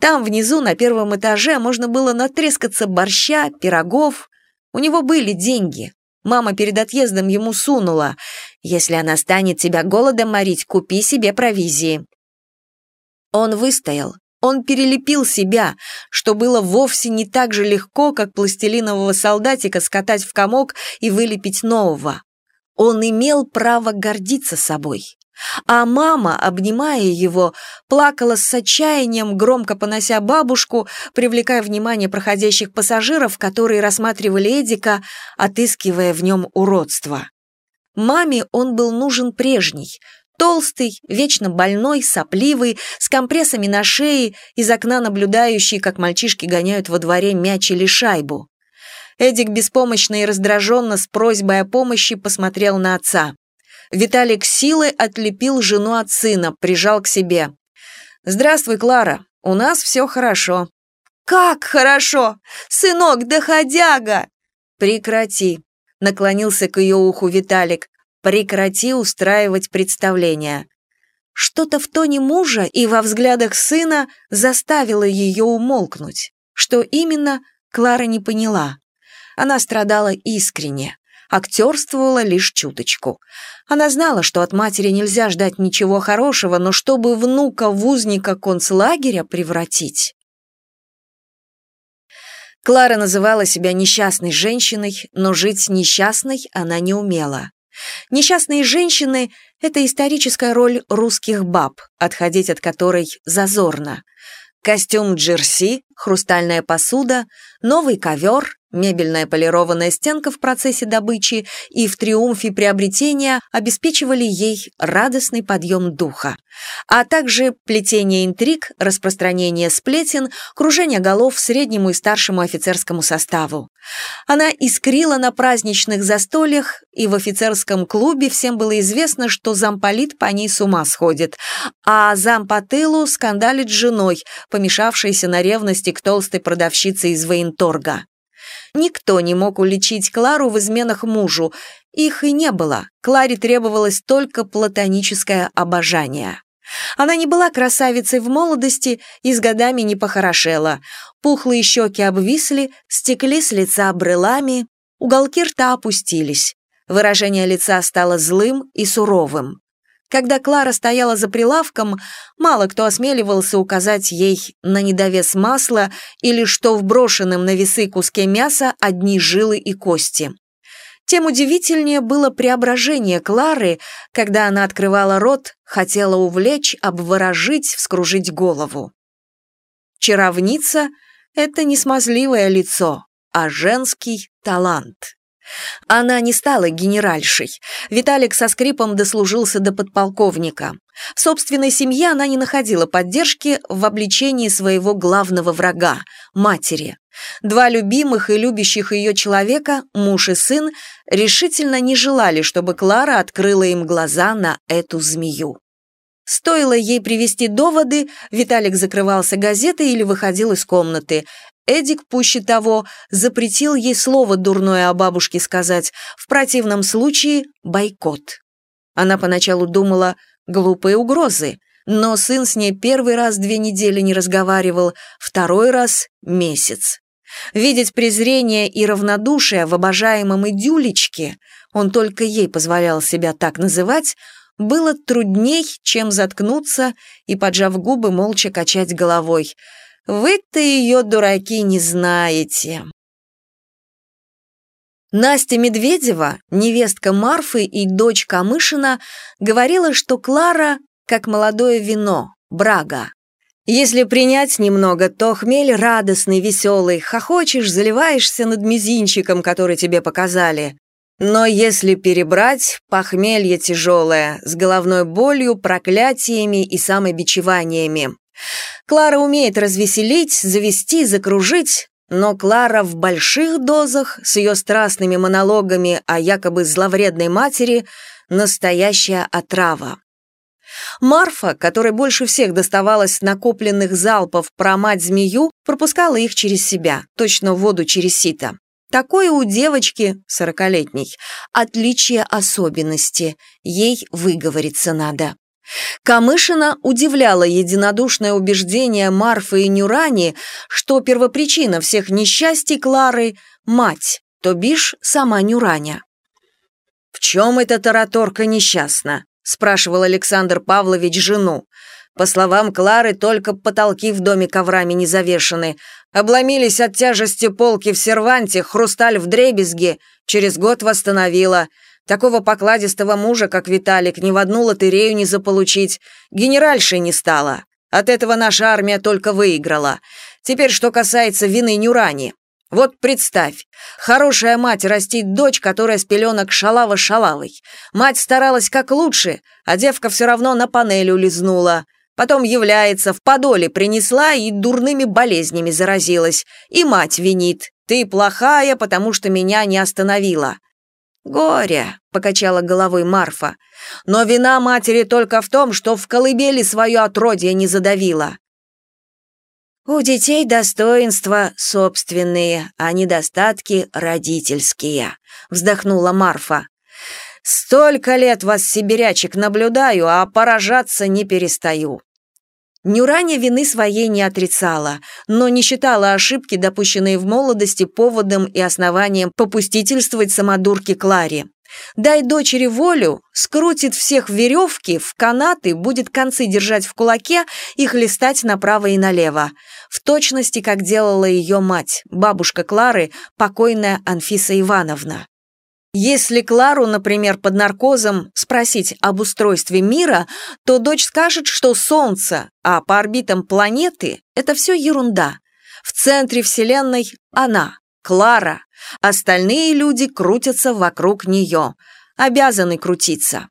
Там внизу, на первом этаже, можно было натрескаться борща, пирогов, у него были деньги. Мама перед отъездом ему сунула. «Если она станет тебя голодом морить, купи себе провизии». Он выстоял. Он перелепил себя, что было вовсе не так же легко, как пластилинового солдатика скатать в комок и вылепить нового. Он имел право гордиться собой. А мама, обнимая его, плакала с отчаянием, громко понося бабушку, привлекая внимание проходящих пассажиров, которые рассматривали Эдика, отыскивая в нем уродство. Маме он был нужен прежний, толстый, вечно больной, сопливый, с компрессами на шее, из окна наблюдающий, как мальчишки гоняют во дворе мяч или шайбу. Эдик беспомощно и раздраженно с просьбой о помощи посмотрел на отца. Виталик силой отлепил жену от сына, прижал к себе. «Здравствуй, Клара, у нас все хорошо». «Как хорошо! Сынок, доходяга!» «Прекрати!» — наклонился к ее уху Виталик. «Прекрати устраивать представления». Что-то в тоне мужа и во взглядах сына заставило ее умолкнуть. Что именно, Клара не поняла. Она страдала искренне актерствовала лишь чуточку. Она знала, что от матери нельзя ждать ничего хорошего, но чтобы внука в узника концлагеря превратить... Клара называла себя несчастной женщиной, но жить несчастной она не умела. Несчастные женщины – это историческая роль русских баб, отходить от которой зазорно. Костюм джерси, хрустальная посуда, новый ковер, Мебельная полированная стенка в процессе добычи и в триумфе приобретения обеспечивали ей радостный подъем духа, а также плетение интриг, распространение сплетен, кружение голов среднему и старшему офицерскому составу. Она искрила на праздничных застольях, и в офицерском клубе всем было известно, что замполит по ней с ума сходит, а зам по тылу скандалит с женой, помешавшейся на ревности к толстой продавщице из военторга. Никто не мог уличить Клару в изменах мужу. Их и не было. Кларе требовалось только платоническое обожание. Она не была красавицей в молодости и с годами не похорошела. Пухлые щеки обвисли, стекли с лица брылами, уголки рта опустились. Выражение лица стало злым и суровым. Когда Клара стояла за прилавком, мало кто осмеливался указать ей на недовес масла или что в брошенном на весы куске мяса одни жилы и кости. Тем удивительнее было преображение Клары, когда она открывала рот, хотела увлечь, обворожить, вскружить голову. Чаровница — это не смазливое лицо, а женский талант. Она не стала генеральшей. Виталик со скрипом дослужился до подполковника. В собственной семье она не находила поддержки в обличении своего главного врага – матери. Два любимых и любящих ее человека, муж и сын, решительно не желали, чтобы Клара открыла им глаза на эту змею. Стоило ей привести доводы, Виталик закрывался газетой или выходил из комнаты. Эдик, пуще того, запретил ей слово дурное о бабушке сказать, в противном случае – бойкот. Она поначалу думала «глупые угрозы», но сын с ней первый раз две недели не разговаривал, второй раз – месяц. Видеть презрение и равнодушие в обожаемом идюлечке, он только ей позволял себя так называть, было трудней, чем заткнуться и, поджав губы, молча качать головой – вы-то ее, дураки, не знаете. Настя Медведева, невестка Марфы и дочь Камышина, говорила, что Клара как молодое вино, брага. Если принять немного, то хмель радостный, веселый, хохочешь, заливаешься над мизинчиком, который тебе показали. Но если перебрать, похмелье тяжелое, с головной болью, проклятиями и самобичеваниями. Клара умеет развеселить, завести, закружить, но Клара в больших дозах, с ее страстными монологами о якобы зловредной матери, настоящая отрава. Марфа, которой больше всех доставалось накопленных залпов про мать-змею, пропускала их через себя, точно воду через сито. Такое у девочки, сорокалетней, отличие особенности, ей выговориться надо. Камышина удивляло единодушное убеждение Марфы и Нюрани, что первопричина всех несчастий Клары – мать, то бишь сама Нюраня. «В чем эта тараторка несчастна?» – спрашивал Александр Павлович жену. По словам Клары, только потолки в доме коврами не завешены. Обломились от тяжести полки в серванте, хрусталь в дребезге. Через год восстановила. Такого покладистого мужа, как Виталик, ни в одну лотерею не заполучить. Генеральшей не стала. От этого наша армия только выиграла. Теперь, что касается вины Нюрани. Вот представь, хорошая мать растит дочь, которая с пеленок шалава шалавой. Мать старалась как лучше, а девка все равно на панель улизнула. Потом является, в подоле принесла и дурными болезнями заразилась. И мать винит. Ты плохая, потому что меня не остановила. «Горе», — покачала головой Марфа. «Но вина матери только в том, что в колыбели свое отродье не задавила». «У детей достоинства собственные, а недостатки родительские», — вздохнула Марфа. «Столько лет вас, сибирячек, наблюдаю, а поражаться не перестаю. Нюраня вины своей не отрицала, но не считала ошибки, допущенные в молодости, поводом и основанием попустительствовать самодурке Кларе. Дай дочери волю, скрутит всех в веревки, в канаты, будет концы держать в кулаке и хлестать направо и налево. В точности, как делала ее мать, бабушка Клары, покойная Анфиса Ивановна. Если Клару, например, под наркозом спросить об устройстве мира, то дочь скажет, что Солнце, а по орбитам планеты – это все ерунда. В центре Вселенной она, Клара. Остальные люди крутятся вокруг нее, обязаны крутиться.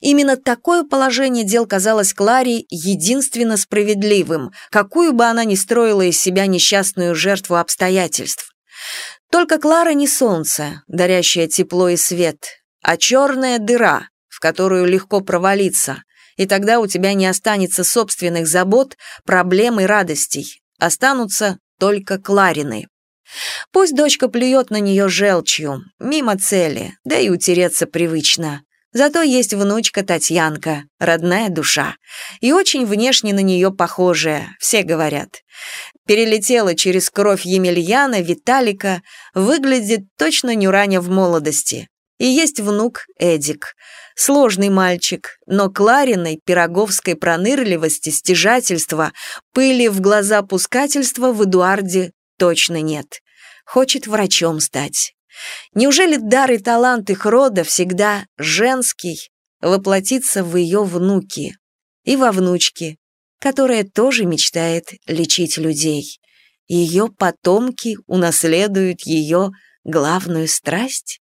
Именно такое положение дел казалось Кларе единственно справедливым, какую бы она ни строила из себя несчастную жертву обстоятельств. Только Клара не солнце, дарящее тепло и свет, а черная дыра, в которую легко провалиться, и тогда у тебя не останется собственных забот, проблем и радостей, останутся только Кларины. Пусть дочка плюет на нее желчью, мимо цели, да и утереться привычно. Зато есть внучка Татьянка, родная душа, и очень внешне на нее похожая, все говорят. Перелетела через кровь Емельяна, Виталика, выглядит точно Нюраня в молодости. И есть внук Эдик. Сложный мальчик, но Клариной, пироговской пронырливости, стяжательства, пыли в глаза пускательства в Эдуарде точно нет. Хочет врачом стать. Неужели дар и талант их рода всегда женский, воплотится в ее внуке и во внучке, которая тоже мечтает лечить людей? Ее потомки унаследуют ее главную страсть?